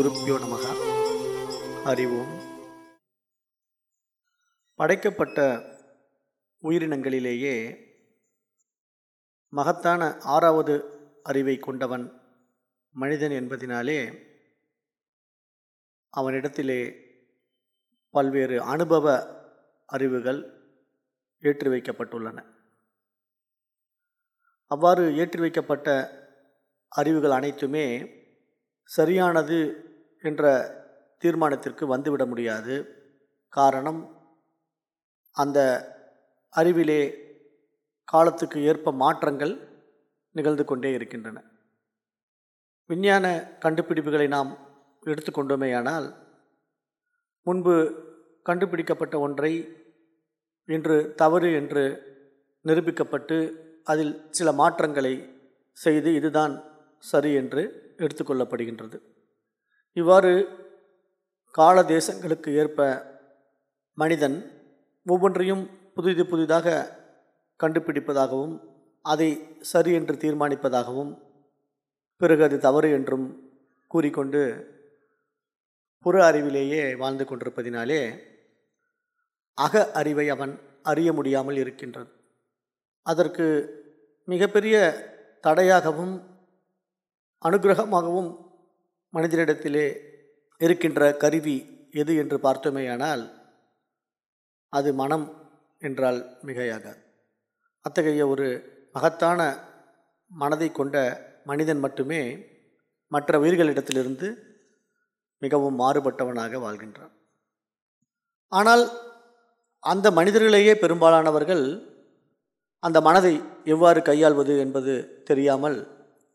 குருப்பியோ நமக. அறிவோம். படைக்கப்பட்ட உயிரினங்களிலேயே மகத்தான ஆறாவது அறிவை கொண்டவன் மனிதன் என்பதினாலே அவனிடத்திலே பல்வேறு அனுபவ அறிவுகள் ஏற்றி வைக்கப்பட்டுள்ளன அவ்வாறு ஏற்றி வைக்கப்பட்ட அறிவுகள் அனைத்துமே சரியானது என்ற தீர்மானத்திற்கு வந்துவிட முடியாது. காரணம் அந்த அறிவிலே காலத்துக்கு ஏற்ப மாற்றங்கள் நிகழ்ந்து கொண்டே இருக்கின்றன. விஞ்ஞான கண்டுபிடிப்புகளை நாம் எடுத்துக்கொண்டோமேயானால் முன்பு கண்டுபிடிக்கப்பட்ட ஒன்றை இன்று தவறு என்று நிரூபிக்கப்பட்டு அதில் சில மாற்றங்களை செய்து இதுதான் சரி என்று எடுத்துக்கொள்ளப்படுகின்றது இவ்வாறு கால தேசங்களுக்கு ஏற்ப மனிதன் ஒவ்வொன்றையும் புதிது புதிதாக கண்டுபிடிப்பதாகவும் அதை சரி என்று தீர்மானிப்பதாகவும் பிறகு அது தவறு என்றும் கூறிக்கொண்டு புற அறிவிலேயே வாழ்ந்து கொண்டிருப்பதினாலே அக அறிவை அவன் அறிய முடியாமல் இருக்கின்றது. அதற்கு மிகப்பெரிய தடையாகவும் அனுகிரகமாகவும் மனிதனிடத்திலே இருக்கின்ற கருவி எது என்று பார்த்தோமேயானால் அது மனம் என்றால் மிகையாகாது. அத்தகைய ஒரு மகத்தான மனதை கொண்ட மனிதன் மட்டுமே மற்ற உயிர்களிடத்திலிருந்து மிகவும் மாறுபட்டவனாக வாழ்கின்றான். ஆனால் அந்த மனிதர்களையே பெரும்பாலானவர்கள் அந்த மனதை எவ்வாறு கையாள்வது என்பது தெரியாமல்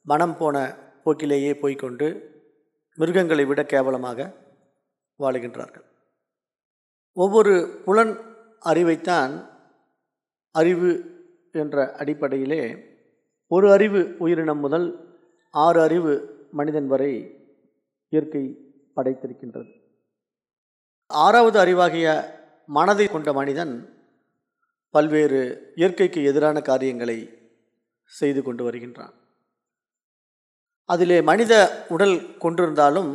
மனம் போன போக்கிலேயே போய்கொண்டு மிருகங்களை விட கேவலமாக வாழுகின்றார்கள். ஒவ்வொரு புலன் அறிவைத்தான் அறிவு என்ற அடிப்படையிலே ஒரு அறிவு உயிரினம் முதல் ஆறு அறிவு மனிதன் வரை இயற்கை படைத்திருக்கின்றது. ஆறாவது அறிவாகிய மனதை கொண்ட மனிதன் பல்வேறு இயற்கைக்கு எதிரான காரியங்களை செய்து கொண்டு வருகின்றான். அதிலே மனித உடல் கொண்டிருந்தாலும்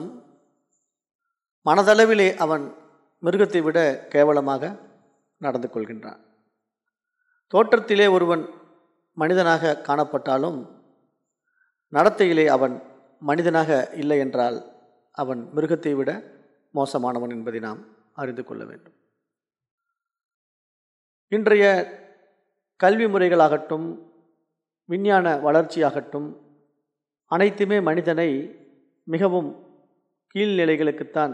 மனதளவிலே அவன் மிருகத்தை விட கேவலமாக நடந்து கொள்கின்றான். தோற்றத்திலே ஒருவன் மனிதனாக காணப்பட்டாலும் நடத்தையிலே அவன் மனிதனாக இல்லை என்றால் அவன் மிருகத்தை விட மோசமானவன் என்பதை நாம் அறிந்து கொள்ள வேண்டும். இன்றைய கல்வி முறைகளாகட்டும் விஞ்ஞான வளர்ச்சியாகட்டும் அனைத்துமே மனிதனை மிகவும் கீழ்நிலைகளுக்குத்தான்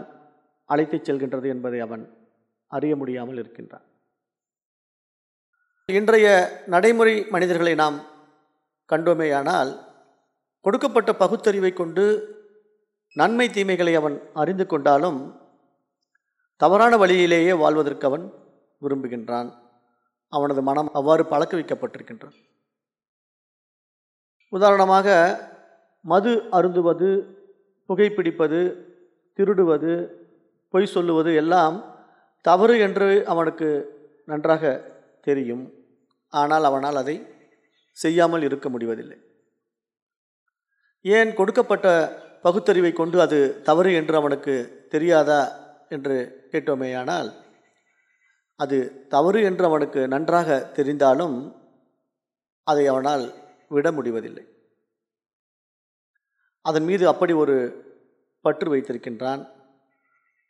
அழைத்துச் செல்கின்றது என்பதை அவன் அறிய முடியாமல் இருக்கின்றான். இன்றைய நடைமுறை மனிதர்களை நாம் கண்டோமேயானால் கொடுக்கப்பட்ட பகுத்தறிவை கொண்டு நன்மை தீமைகளை அவன் அறிந்து கொண்டாலும் தவறான வழியிலேயே வாழ்வதற்கு அவன் விரும்புகின்றான். அவனது மனம் அவ்வாறு பழக்க வைக்கப்பட்டிருக்கின்றான் உதாரணமாக மது அருந்துவது புகைப்பிடிப்பது திருடுவது பொய் சொல்லுவது எல்லாம் தவறு என்று அவனுக்கு நன்றாக தெரியும். ஆனால் அவனால் அதை செய்யாமல் இருக்க முடிவதில்லை. ஏன் கொடுக்கப்பட்ட பகுத்தறிவை கொண்டு அது தவறு என்று அவனுக்கு தெரியாதா என்று கேட்டோமேயானால் அது தவறு என்று அவனுக்கு நன்றாக தெரிந்தாலும் அதை அவனால் விட முடிவதில்லை. அதன் மீது அப்படி ஒரு பற்று வைத்திருக்கின்றான்.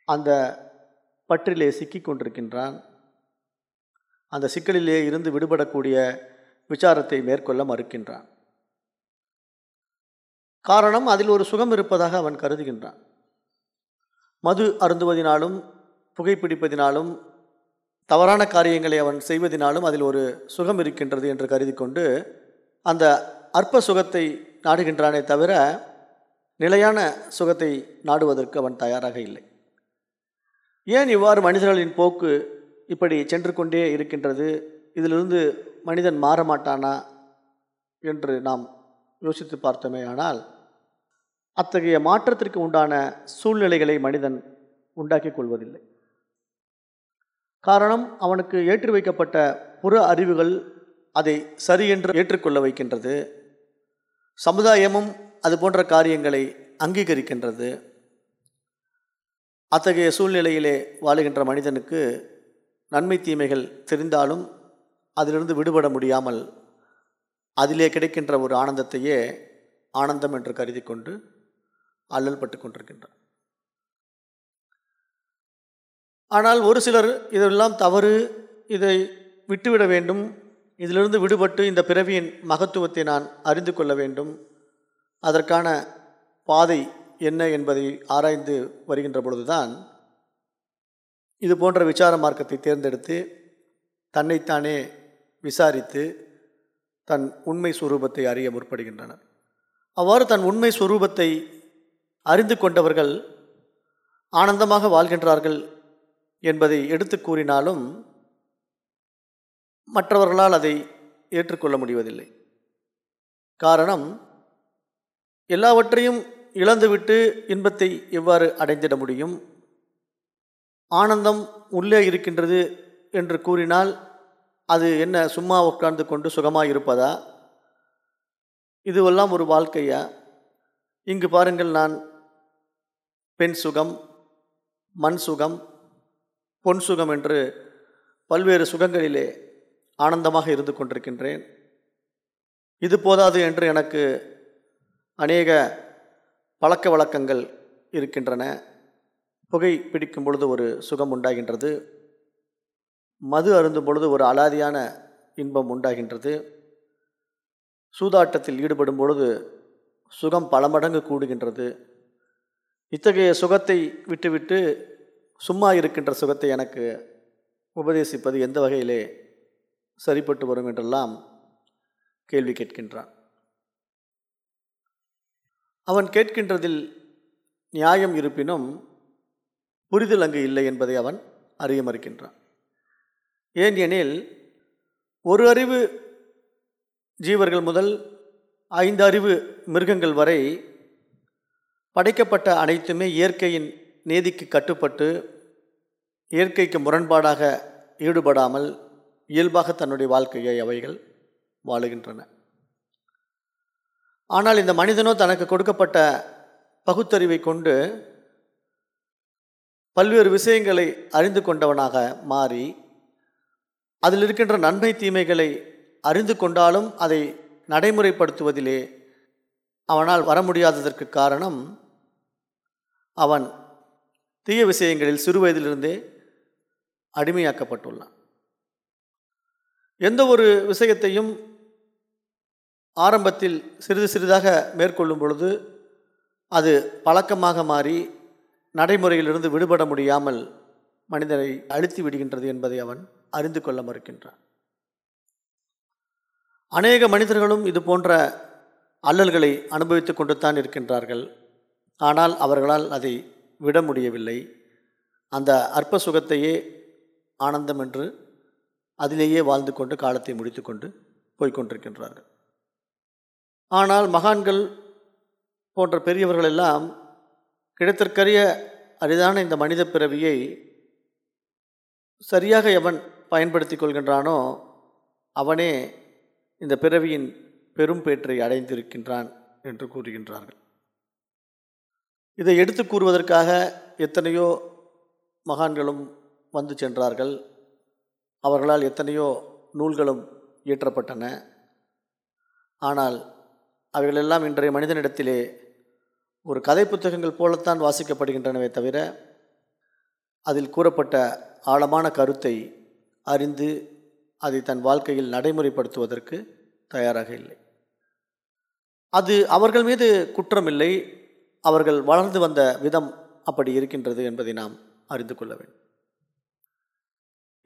அந்த பற்றிலே சிக்கி கொண்டிருக்கின்றான். அந்த சிக்கலிலே இருந்து விடுபடக்கூடிய விசாரத்தை மேற்கொள்ள மறுக்கின்றான். காரணம் அதில் ஒரு சுகம் இருப்பதாக அவன் கருதுகின்றான். மது அருந்துவதினாலும் புகைப்பிடிப்பதினாலும் தவறான காரியங்களை அவன் செய்வதினாலும் அதில் ஒரு சுகம் இருக்கின்றது என்று கருதி கொண்டு அந்த அற்ப சுகத்தை நாடுகின்றானே தவிர நிலையான சுகத்தை நாடுவதற்கு அவன் தயாராக இல்லை. ஏன் இவ்வாறு மனிதர்களின் போக்கு இப்படி சென்று கொண்டே இருக்கின்றது? இதிலிருந்து மனிதன் மாற மாட்டானா? என்று நாம் யோசித்து பார்த்தோமே ஆனால் அத்தகைய மாற்றத்திற்கு உண்டான சூழ்நிலைகளை மனிதன் உண்டாக்கி கொள்வதில்லை. காரணம் அவனுக்கு ஏற்றி வைக்கப்பட்ட புற அறிவுகள் அதை சரி என்று ஏற்றுக்கொள்ள வைக்கின்றது. சமுதாயமும் அது போன்ற காரியங்களை அங்கீகரிக்கின்றது. அத்தகைய சூழ்நிலையிலே வாழுகின்ற மனிதனுக்கு நன்மை தீமைகள் தெரிந்தாலும் அதிலிருந்து விடுபட முடியாமல் அதிலே கிடைக்கின்ற ஒரு ஆனந்தத்தையே ஆனந்தம் என்று கருதி கொண்டு அல்லல் பட்டு கொண்டிருக்கின்றார். ஆனால் ஒரு சிலர் இதெல்லாம் தவறு இதை விட்டுவிட வேண்டும் இதிலிருந்து விடுபட்டு இந்த பிறவியின் மகத்துவத்தை நான் அறிந்து கொள்ள வேண்டும். அதற்கான பாதை என்ன என்பதை ஆராய்ந்து வருகின்ற பொழுதுதான் இது போன்ற விசார மார்க்கத்தை தேர்ந்தெடுத்து தன்னைத்தானே விசாரித்து தன் உண்மை சுரூபத்தை அறிய முற்படுகின்றனர். அவ்வாறு தன் உண்மை சுரூபத்தை அறிந்து கொண்டவர்கள் ஆனந்தமாக வாழ்கின்றார்கள் என்பதை எடுத்து கூறினாலும் மற்றவர்களால் அதை ஏற்றுக்கொள்ள முடிவதில்லை. காரணம் எல்லாவற்றையும் இழந்துவிட்டு இன்பத்தை எவ்வாறு அடைந்திட முடியும்? ஆனந்தம் உள்ளே இருக்கின்றது என்று கூறினால் அது என்ன சும்மா உட்கார்ந்து கொண்டு சுகமாக இருப்பதா? இதுவெல்லாம் ஒரு வாழ்க்கையா? இங்கு பாருங்கள் நான் பெண் சுகம் மண் சுகம் பொன் சுகம் என்று பல்வேறு சுகங்களிலே ஆனந்தமாக இருந்து கொண்டிருக்கின்றேன். இது போதாது என்று எனக்கு அநேக பழக்க வழக்கங்கள் இருக்கின்றன. புகை பிடிக்கும் பொழுது ஒரு சுகம் உண்டாகின்றது. மது அருந்தும் பொழுது ஒரு அலாதியான இன்பம் உண்டாகின்றது. சூதாட்டத்தில் ஈடுபடும் பொழுது சுகம் பல மடங்கு கூடுகின்றது. இத்தகைய சுகத்தை விட்டுவிட்டு சும்மா இருக்கின்ற சுகத்தை எனக்கு உபதேசிப்பது எந்த வகையிலே சரிப்பட்டு வரும் என்றெல்லாம் கேள்வி கேட்கின்றான். அவன் கேட்கின்றதில் நியாயம் இருப்பினும் புரிதல் அங்கு இல்லை என்பதை அவன் அறிய மறுக்கின்றான். ஏன் எனில் ஒரு அறிவு ஜீவர்கள் முதல் ஐந்து அறிவு மிருகங்கள் வரை படைக்கப்பட்ட அனைத்துமே இயற்கையின் நீதிக்கு கட்டுப்பட்டு இயற்கைக்கு முரண்பாடாக ஈடுபடாமல் இயல்பாக தன்னுடைய வாழ்க்கையை அவைகள் வாழுகின்றன. ஆனால் இந்த மனிதனோ தனக்கு கொடுக்கப்பட்ட பகுத்தறிவை கொண்டு பல்வேறு விஷயங்களை அறிந்து கொண்டவனாக மாறி அதில் இருக்கின்ற நன்மை தீமைகளை அறிந்து கொண்டாலும் அதை நடைமுறைப்படுத்துவதிலே அவனால் வர முடியாததற்கு காரணம் அவன் தீய விஷயங்களில் சிறு வயதிலிருந்தே அடிமையாக்கப்பட்டுள்ளான். எந்த ஒரு விஷயத்தையும் ஆரம்பத்தில் சிறிது சிறிதாக மேற்கொள்ளும் பொழுது அது பழக்கமாக மாறி நடைமுறையிலிருந்து விடுபட முடியாமல் மனிதனை அழுத்தி விடுகின்றது என்பதை அவன் அறிந்து கொள்ள மறுக்கின்றான். அநேக மனிதர்களும் இது போன்ற அல்லல்களை அனுபவித்து கொண்டு தான் இருக்கின்றார்கள். ஆனால் அவர்களால் அதை விட முடியவில்லை. அந்த அற்ப சுகத்தையே ஆனந்தம் என்று அதிலேயே வாழ்ந்து கொண்டு காலத்தை முடித்து கொண்டு போய்கொண்டிருக்கின்றார்கள் ஆனால் மகான்கள் போன்ற பெரியவர்கள் எல்லாம் கிடைத்திற்கரிய அரிதான இந்த மனித பிறவியை சரியாக எவன் பயன்படுத்தி கொள்கின்றானோ அவனே இந்த பிறவியின் பெரும் பேற்றை அடைந்திருக்கின்றான் என்று கூறுகின்றார்கள். இதை எடுத்து கூறுவதற்காக எத்தனையோ மகான்களும் வந்து சென்றார்கள். அவர்களால் எத்தனையோ நூல்களும் இயற்றப்பட்டன. ஆனால் அவைகளெல்லாம் இன்றைய மனிதனிடத்திலே ஒரு கதை புத்தகங்கள் போலத்தான் வாசிக்கப்படுகின்றனவே தவிர அதில் கூறப்பட்ட ஆழமான கருத்தை அறிந்து அதை தன் வாழ்க்கையில் நடைமுறைப்படுத்துவதற்கு தயாராக இல்லை. அது அவர்கள் மீது குற்றமில்லை அவர்கள் வளர்ந்து வந்த விதம் அப்படி இருக்கின்றது என்பதை நாம் அறிந்து கொள்ள வேண்டும்.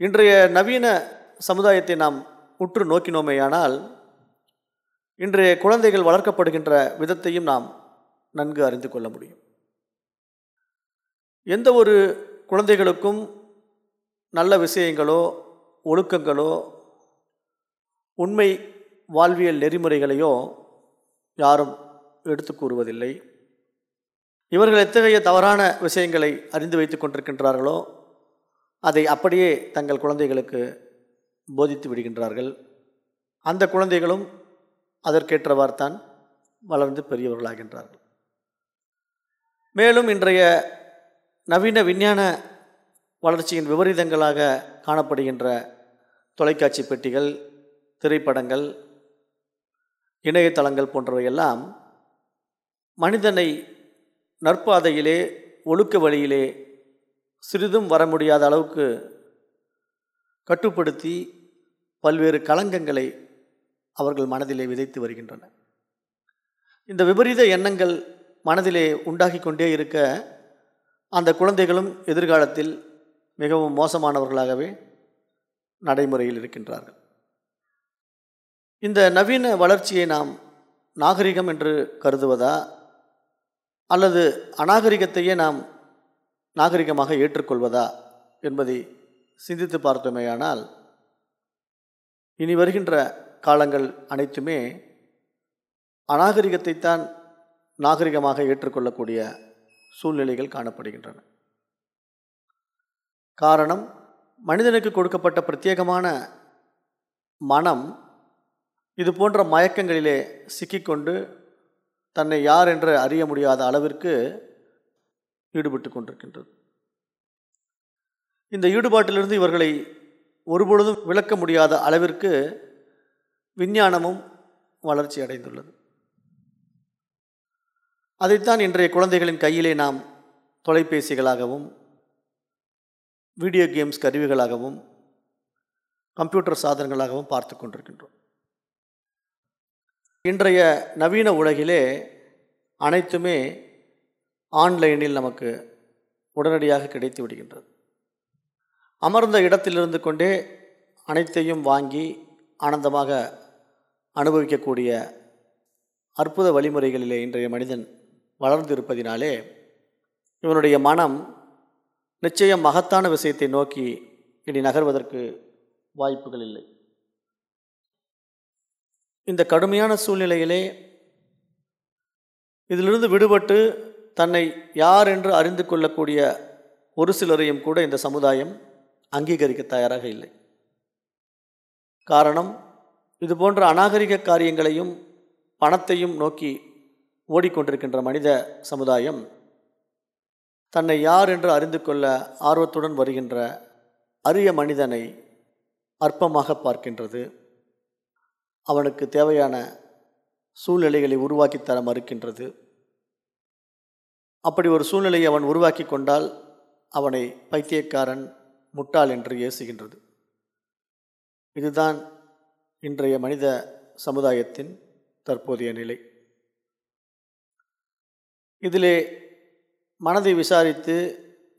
இன்றைய நவீன சமுதாயத்தை நாம் உற்று நோக்கினோமேயானால் இன்றைய குழந்தைகள் வளர்க்கப்படுகின்ற விதத்தையும் நாம் நன்கு அறிந்து கொள்ள முடியும். எந்த ஒரு குழந்தைகளுக்கும் நல்ல விஷயங்களோ ஒழுக்கங்களோ உண்மை வாழ்வியல் நெறிமுறைகளையோ யாரும் எடுத்து கூறுவதில்லை. இவர்கள் எத்தகைய தவறான விஷயங்களை அறிந்து வைத்து கொண்டிருக்கின்றார்களோ அதை அப்படியே தங்கள் குழந்தைகளுக்கு போதித்து விடுகின்றார்கள். அந்த குழந்தைகளும் அதற்கேற்றவாறு வளர்ந்து பெரியவர்களாகின்றார்கள். மேலும் இன்றைய நவீன விஞ்ஞான வளர்ச்சியின் விபரீதங்களாக காணப்படுகின்ற தொலைக்காட்சி பெட்டிகள் திரைப்படங்கள் இணையதளங்கள் போன்றவையெல்லாம் மனிதனை நற்பாதையிலே ஒழுக்க வழியிலே சிறிதும் வர முடியாத அளவுக்கு கட்டுப்படுத்தி பல்வேறு களங்கங்களை அவர்கள் மனதிலே விதைத்து வருகின்றன. இந்த விபரீத எண்ணங்கள் மனதிலே உண்டாகி கொண்டே இருக்க அந்த குழந்தைகளும் எதிர்காலத்தில் மிகவும் மோசமானவர்களாகவே நடைமுறையில் இருக்கின்றார்கள். இந்த நவீன வளர்ச்சியை நாம் நாகரிகம் என்று கருதுவதா அல்லது அநாகரிகத்தையே நாம் நாகரிகமாக ஏற்றுக்கொள்வதா என்பதை சிந்தித்து பார்த்தோமேயானால் இனி வருகின்ற காலங்கள் அனைத்துமே அநாகரிகத்தைத்தான் நாகரிகமாக ஏற்றுக்கொள்ளக்கூடிய சூழ்நிலைகள் காணப்படுகின்றன. காரணம் மனிதனுக்கு கொடுக்கப்பட்ட பிரத்யேகமான மனம் இது போன்ற மயக்கங்களிலே சிக்கிக்கொண்டு தன்னை யார் என்று அறிய முடியாத அளவிற்கு ஈடுபட்டு கொண்டிருக்கின்றது. இந்த ஈடுபாட்டிலிருந்து இவர்களை ஒருபொழுதும் விளக்க முடியாத அளவிற்கு விஞ்ஞானமும் வளர்ச்சி அடைந்துள்ளது. அதைத்தான் இன்றைய குழந்தைகளின் கையிலே நாம் தொலைபேசிகளாகவும் வீடியோ கேம்ஸ் கருவிகளாகவும் கம்ப்யூட்டர் சாதனங்களாகவும் பார்த்து கொண்டிருக்கின்றோம். இன்றைய நவீன உலகிலே அனைத்துமே ஆன்லைனில் நமக்கு உடனடியாக கிடைத்து விடுகின்றது. அமர்ந்த இடத்திலிருந்து கொண்டே அனைத்தையும் வாங்கி ஆனந்தமாக அனுபவிக்கக்கூடிய அற்புத வழிமுறைகளிலே இன்றைய மனிதன் வளர்ந்திருப்பதினாலே இவனுடைய மனம் நிச்சயம் மகத்தான விஷயத்தை நோக்கி இனி நகர்வதற்கு வாய்ப்புகள் இல்லை. இந்த கடுமையான சூழ்நிலையிலே இதிலிருந்து விடுபட்டு தன்னை யார் என்று அறிந்து கொள்ளக்கூடிய ஒரு சிலரையும் கூட இந்த சமுதாயம் அங்கீகரிக்க தயாராக இல்லை. காரணம் இது போன்ற அநாகரிக காரியங்களையும் பணத்தையும் நோக்கி ஓடிக்கொண்டிருக்கின்ற மனித சமுதாயம் தன்னை யார் என்று அறிந்து கொள்ள ஆர்வத்துடன் வருகின்ற அரிய மனிதனை அற்பமாக பார்க்கின்றது. அவனுக்கு தேவையான சூழ்நிலைகளை உருவாக்கித்தர மறுக்கின்றது. அப்படி ஒரு சூழ்நிலையை அவன் உருவாக்கி கொண்டால் அவனை பைத்தியக்காரன் முட்டாள் என்று ஏசுகின்றது. இதுதான் இன்றைய மனித சமுதாயத்தின் தற்போதைய நிலை. இதிலே மனதை விசாரித்து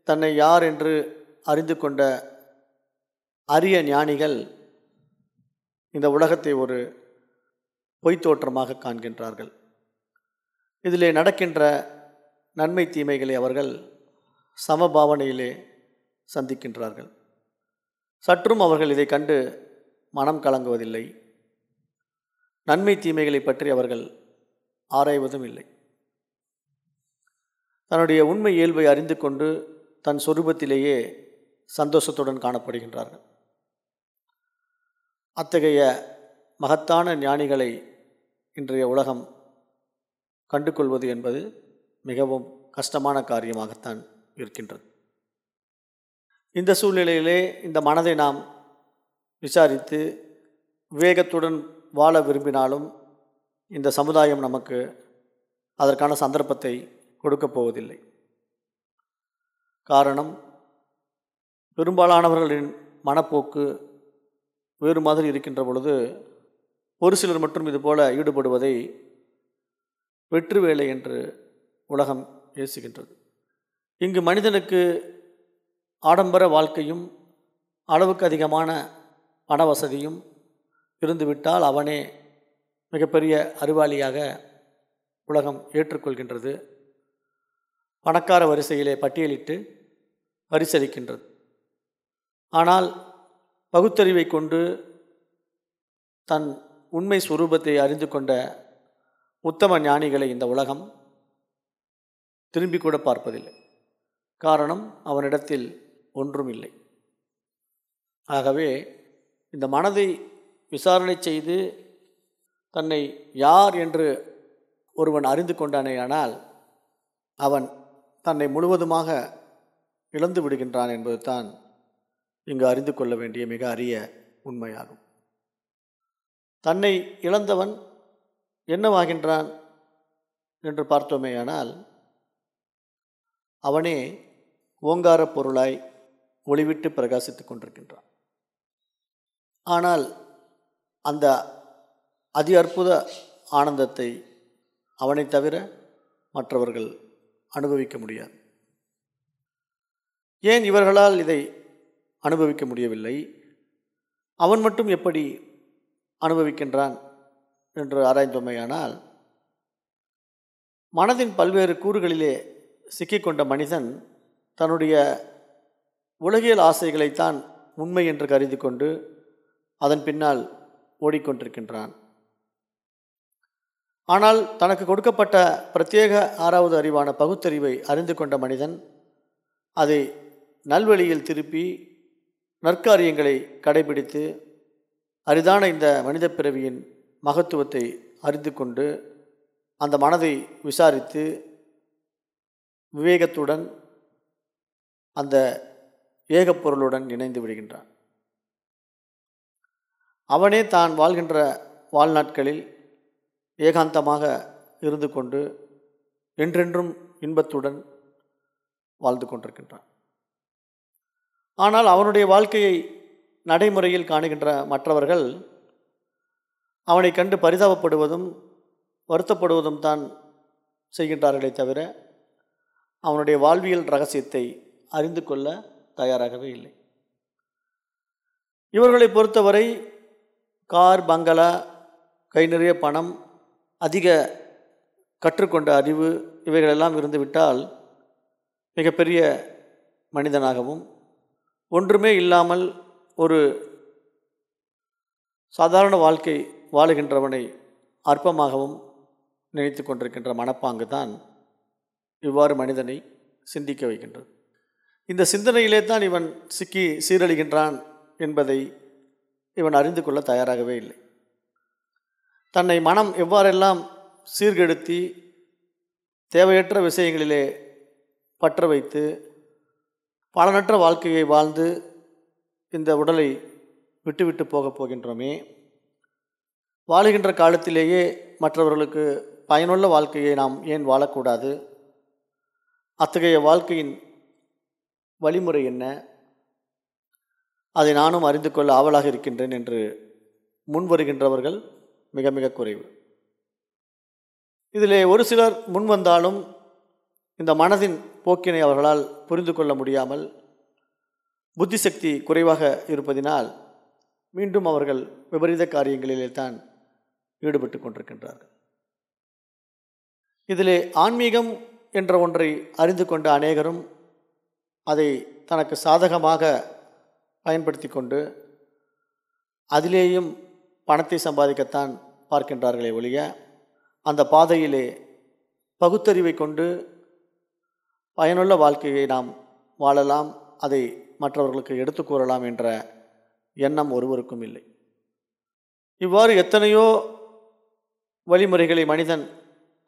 தன்னை யார் என்று அறிந்து கொண்ட அரிய ஞானிகள் இந்த உலகத்தை ஒரு பொய்த்தோற்றமாக காண்கின்றார்கள். இதிலே நடக்கின்ற நன்மை தீமைகளை அவர்கள் சமபாவனையிலே சந்திக்கின்றார்கள். சற்றும் அவர்கள் இதை கண்டு மனம் கலங்குவதில்லை. நன்மை தீமைகளை பற்றி அவர்கள் ஆராய்வதும் இல்லை. தன்னுடைய உண்மை இயல்பை அறிந்து கொண்டு தன் சொரூபத்திலேயே சந்தோஷத்துடன் காணப்படுகின்றார்கள். அத்தகைய மகத்தான ஞானிகளை இன்றைய உலகம் கண்டுகொள்வது என்பது மிகவும் கஷ்டமான காரியமாகத்தான் இருக்கின்றது. இந்த சூழ்நிலையிலே இந்த மனதை நாம் விசாரித்து விவேகத்துடன் வாழ விரும்பினாலும் இந்த சமுதாயம் நமக்கு அதற்கான சந்தர்ப்பத்தை கொடுக்கப் போவதில்லை. காரணம் பெரும்பாலானவர்களின் மனப்போக்கு வேறு மாதிரி இருக்கின்ற பொழுது ஒரு சிலர் மட்டும் இதுபோல ஈடுபடுவதை வெற்று வேலை என்று உலகம் ஏசுகின்றது இங்கு மனிதனுக்கு ஆடம்பர வாழ்க்கையும் அளவுக்கு அதிகமான பண வசதியும் இருந்துவிட்டால் அவனே மிகப்பெரிய அறிவாளியாக உலகம் ஏற்றுக்கொள்கின்றது. பணக்கார வரிசையிலே பட்டியலிட்டு வரிசளிக்கின்றது ஆனால் பகுத்தறிவை கொண்டு தன் உண்மை சுரூபத்தை அறிந்து கொண்ட உத்தம ஞானிகளை இந்த உலகம். திரும்பி கூட பார்ப்பதில்லை. காரணம் அவனிடத்தில் ஒன்றும் இல்லை ஆகவே இந்த மனதை விசாரணை செய்து தன்னை யார் என்று ஒருவன் அறிந்து கொண்டானேயானால் அவன் தன்னை முழுவதுமாக இழந்து விடுகின்றான் என்பது தான் இங்கு அறிந்து கொள்ள வேண்டிய மிக அரிய உண்மையாகும். தன்னை இழந்தவன் என்னவாகின்றான் என்று பார்த்தோமேயானால் அவனே ஓங்கார பொருளாய் ஒளிவிட்டு பிரகாசித்துக் கொண்டிருக்கின்றான். ஆனால் அந்த அதி அற்புத ஆனந்தத்தை அவனை தவிர மற்றவர்கள் அனுபவிக்க முடியாது. ஏன் இவர்களால் இதை அனுபவிக்க முடியவில்லை? அவன் மட்டும் எப்படி அனுபவிக்கின்றான் என்று ஆராய்ந்தோமையானால் மனதின் பல்வேறு கூறுகளிலே சிக்கிக்கொண்ட மனிதன் தன்னுடைய உலகியல் ஆசைகளைத்தான் உண்மை என்று கருதி கொண்டு அதன் பின்னால் ஓடிக்கொண்டிருக்கின்றான். ஆனால் தனக்கு கொடுக்கப்பட்ட பிரத்யேக ஆறாவது அறிவான பகுத்தறிவை அறிந்து கொண்ட மனிதன் அதை நல்வழியில் திருப்பி நற்காரியங்களை கடைபிடித்து அரிதான இந்த மனித பிறவியின் மகத்துவத்தை அறிந்து கொண்டு அந்த மனதை விசாரித்து விவேகத்துடன் அந்த ஏகப்பொருளுடன் இணைந்து விடுகின்றான். அவனே தான் வாழ்கின்ற வாழ்நாட்களில் ஏகாந்தமாக இருந்து கொண்டு என்றென்றும் இன்பத்துடன் வாழ்ந்து கொண்டிருக்கின்றான். ஆனால் அவனுடைய வாழ்க்கையை நடைமுறையில் காணுகின்ற மற்றவர்கள் அவனை கண்டு பரிதாபப்படுவதும் வருத்தப்படுவதும் தான் செய்கின்றார்களே தவிர அவனுடைய வாழ்வியல் ரகசியத்தை அறிந்து கொள்ள தயாராகவே இல்லை. இவர்களை பொறுத்தவரை கார் பங்களா கை நிறைய பணம் அதிக கற்றுக்கொண்ட அறிவு இவைகளெல்லாம் இருந்துவிட்டால் மிகப்பெரிய மனிதனாகவும் ஒன்றுமே இல்லாமல் ஒரு சாதாரண வாழ்க்கை வாழுகின்றவனை அற்பமாகவும் நினைத்து கொண்டிருக்கின்ற மனப்பாங்கு தான் இவ்வாறு மனிதனை சிந்திக்க வைக்கின்றது. இந்த சிந்தனையிலே தான் இவன் சிக்கி சீரழிகின்றான் என்பதை இவன் அறிந்து கொள்ள தயாராகவே இல்லை. தன்னை மனம் எவ்வாறெல்லாம் சீர்கெடுத்தி தேவையற்ற விஷயங்களிலே பற்ற வைத்து பலனற்ற வாழ்க்கையை வாழ்ந்து இந்த உடலை விட்டுவிட்டு போகப் போகின்றோமே வாழுகின்ற காலத்திலேயே மற்றவர்களுக்கு பயனுள்ள வாழ்க்கையை நாம் ஏன் வாழக்கூடாது? அத்தகைய வாழ்க்கையின் வழிமுறை என்ன? அதை நானும் அறிந்து கொள்ள ஆவலாக இருக்கின்றேன் என்று முன் வருகின்றவர்கள் மிக மிக குறைவு. இதிலே ஒரு சிலர் முன் வந்தாலும் இந்த மனதின் போக்கினை அவர்களால் புரிந்து கொள்ள முடியாமல் புத்தி சக்தி குறைவாக இருப்பதினால் மீண்டும் அவர்கள் விபரீத காரியங்களிலே தான் ஈடுபட்டு கொண்டிருக்கின்றார்கள். இதிலே ஆன்மீகம் என்ற ஒன்றை அறிந்து கொண்ட அநேகரும் அதை தனக்கு சாதகமாக பயன்படுத்தி கொண்டு அதிலேயும் பணத்தை சம்பாதிக்கத்தான் பார்க்கின்றார்களே ஒழிய அந்த பாதையிலே பகுத்தறிவை கொண்டு பயனுள்ள வாழ்க்கையை நாம் வாழலாம் அதை மற்றவர்களுக்கு எடுத்து கூறலாம் என்ற எண்ணம் ஒருவருக்கும் இல்லை. இவ்வாறு எத்தனையோ வழிமுறைகளை மனிதன்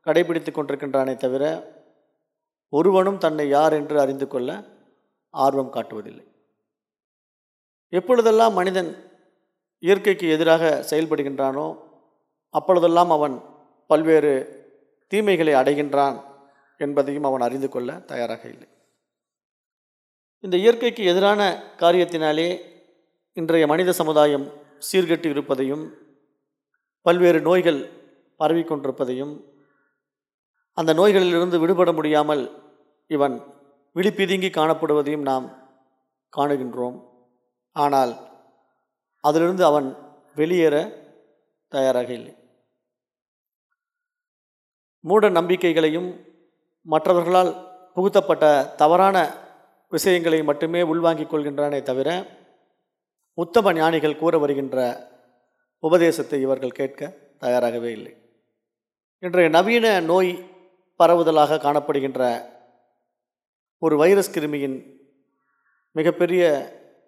கடைபிடித்து கொண்டிருக்கின்றானே தவிர ஒருவனும் தன்னை யார் என்று அறிந்து கொள்ள ஆர்வம் காட்டுவதில்லை. எப்பொழுதெல்லாம் மனிதன் இயற்கைக்கு எதிராக செயல்படுகின்றானோ அப்பொழுதெல்லாம் அவன் பல்வேறு தீமைகளை அடைகின்றான் என்பதையும் அவன் அறிந்து கொள்ள தயாராக இல்லை. இந்த இயற்கைக்கு எதிரான காரியத்தினாலே இன்றைய மனித சமுதாயம் சீர்கெட்டு இருப்பதையும் பல்வேறு நோய்கள் பரவிக்கொண்டிருப்பதையும் அந்த நோய்களிலிருந்து விடுபட முடியாமல் இவன் விழிப்பிதுங்கி காணப்படுவதையும் நாம் காணுகின்றோம். ஆனால் அதிலிருந்து அவன் வெளியேற தயாராக இல்லை. மூட நம்பிக்கைகளையும் மற்றவர்களால் புகுத்தப்பட்ட தவறான விஷயங்களை மட்டுமே உள்வாங்கிக் கொள்கின்றானே தவிர உத்தம ஞானிகள் கூற வருகின்ற உபதேசத்தை இவர்கள் கேட்க தயாராகவே இல்லை. இன்றைய நவீன நோய் பரவுதலாக காணப்படுகின்ற ஒரு வைரஸ் கிருமியின் மிகப்பெரிய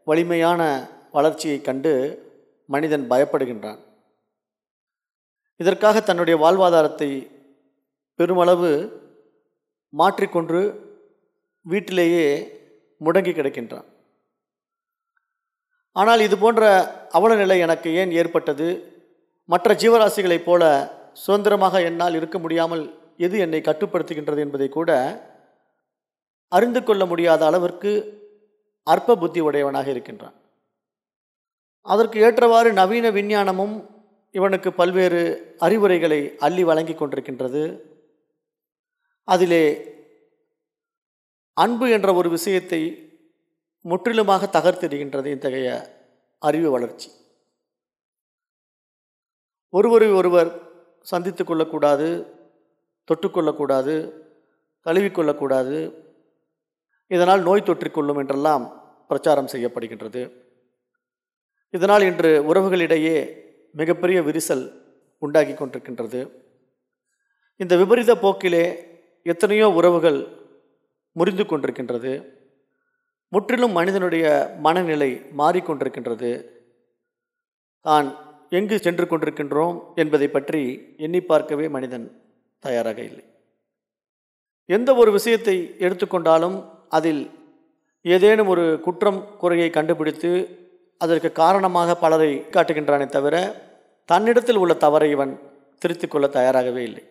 வலிமையான வளர்ச்சியை கண்டு மனிதன் பயப்படுகின்றான். இதற்காக தன்னுடைய வாழ்வாதாரத்தை பெருமளவு மாற்றிக்கொண்டு வீட்டிலேயே முடங்கி கிடக்கின்றான். ஆனால் இது போன்ற அவலநிலை எனக்கு ஏன் ஏற்பட்டது? மற்ற ஜீவராசிகளைப் போல சுதந்திரமாக என்னால் இருக்க முடியாமல் எது என்னை கட்டுப்படுத்துகின்றது என்பதை கூட அறிந்து கொள்ள முடியாத அளவிற்கு அற்ப புத்தி உடையவனாக இருக்கின்றான். அதற்கு ஏற்றவாறு நவீன விஞ்ஞானமும் இவனுக்கு பல்வேறு அறிவுரைகளை அள்ளி வழங்கி கொண்டிருக்கின்றது. அதிலே அன்பு என்ற ஒரு விஷயத்தை முற்றிலுமாக தகர்த்திடுகின்றது இத்தகைய அறிவு வளர்ச்சி. ஒருவரை ஒருவர் சந்தித்து கொள்ளக்கூடாது தொட்டுக்கொள்ளக்கூடாது கழுவிக்கொள்ளக்கூடாது இதனால் நோய் தொற்றிக்கொள்ளும் என்றெல்லாம் பிரச்சாரம் செய்யப்படுகின்றது. இதனால் இன்று உறவுகளிடையே மிகப்பெரிய விரிசல் உண்டாகி கொண்டிருக்கின்றது. இந்த விபரீத போக்கிலே எத்தனையோ உறவுகள் முறிந்து கொண்டிருக்கின்றது. முற்றிலும் மனிதனுடைய மனநிலை மாறிக்கொண்டிருக்கின்றது தான் எங்கு சென்று கொண்டிருக்கின்றோம் என்பதை பற்றி எண்ணி பார்க்கவே மனிதன் தயாராக இல்லை. எந்த ஒரு விஷயத்தை எடுத்துக்கொண்டாலும் அதில் ஏதேனும் ஒரு குற்றம் குறையை கண்டுபிடித்து அதற்கு காரணமாக பலரை காட்டுகின்றானே தவிர தன்னிடத்தில் உள்ள தவறை இவன் திருத்திக் கொள்ள தயாராகவே இல்லை.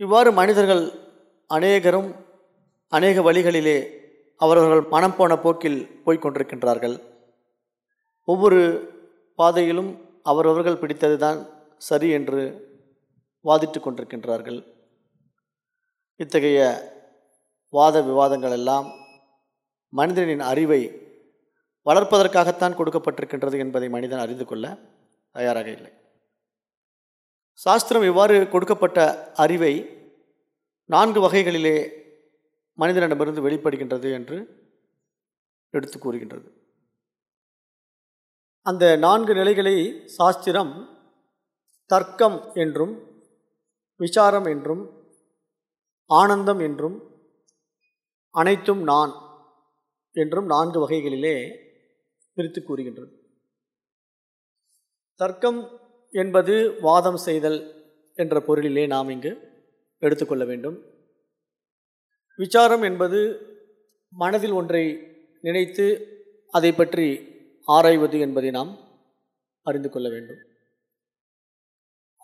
இவ்வாறு மனிதர்கள் அநேகரும் அநேக வழிகளிலே அவரவர்கள் மனம் போன போக்கில் போய்கொண்டிருக்கின்றார்கள் ஒவ்வொரு பாதையிலும் அவரவர்கள் பிடித்தது தான் சரி என்று வாதிட்டு கொண்டிருக்கின்றார்கள். இத்தகைய வாத விவாதங்கள் எல்லாம் மனிதனின் அறிவை வளர்ப்பதற்காகத்தான் கொடுக்கப்பட்டிருக்கின்றது என்பதை மனிதன் அறிந்து கொள்ள தயாராக இல்லை. சாஸ்திரம் இவ்வாறு கொடுக்கப்பட்ட அறிவை நான்கு வகைகளிலே மனிதனிடமிருந்து வெளிப்படுகின்றது என்று எடுத்து கூறுகின்றது. அந்த நான்கு நிலைகளை சாஸ்திரம் தர்க்கம் என்றும் விசாரம் என்றும் ஆனந்தம் என்றும் அனைத்தும் நான் என்றும் நான்கு வகைகளிலே பிரித்து கூறுகின்றது. தர்க்கம் என்பது வாதம் செய்தல் என்ற பொருளிலே நாம் இங்கு எடுத்துக்கொள்ள வேண்டும். விசாரம் என்பது மனதில் ஒன்றை நினைத்து அதை பற்றி ஆராய்வது என்பதை நாம் அறிந்து கொள்ள வேண்டும்.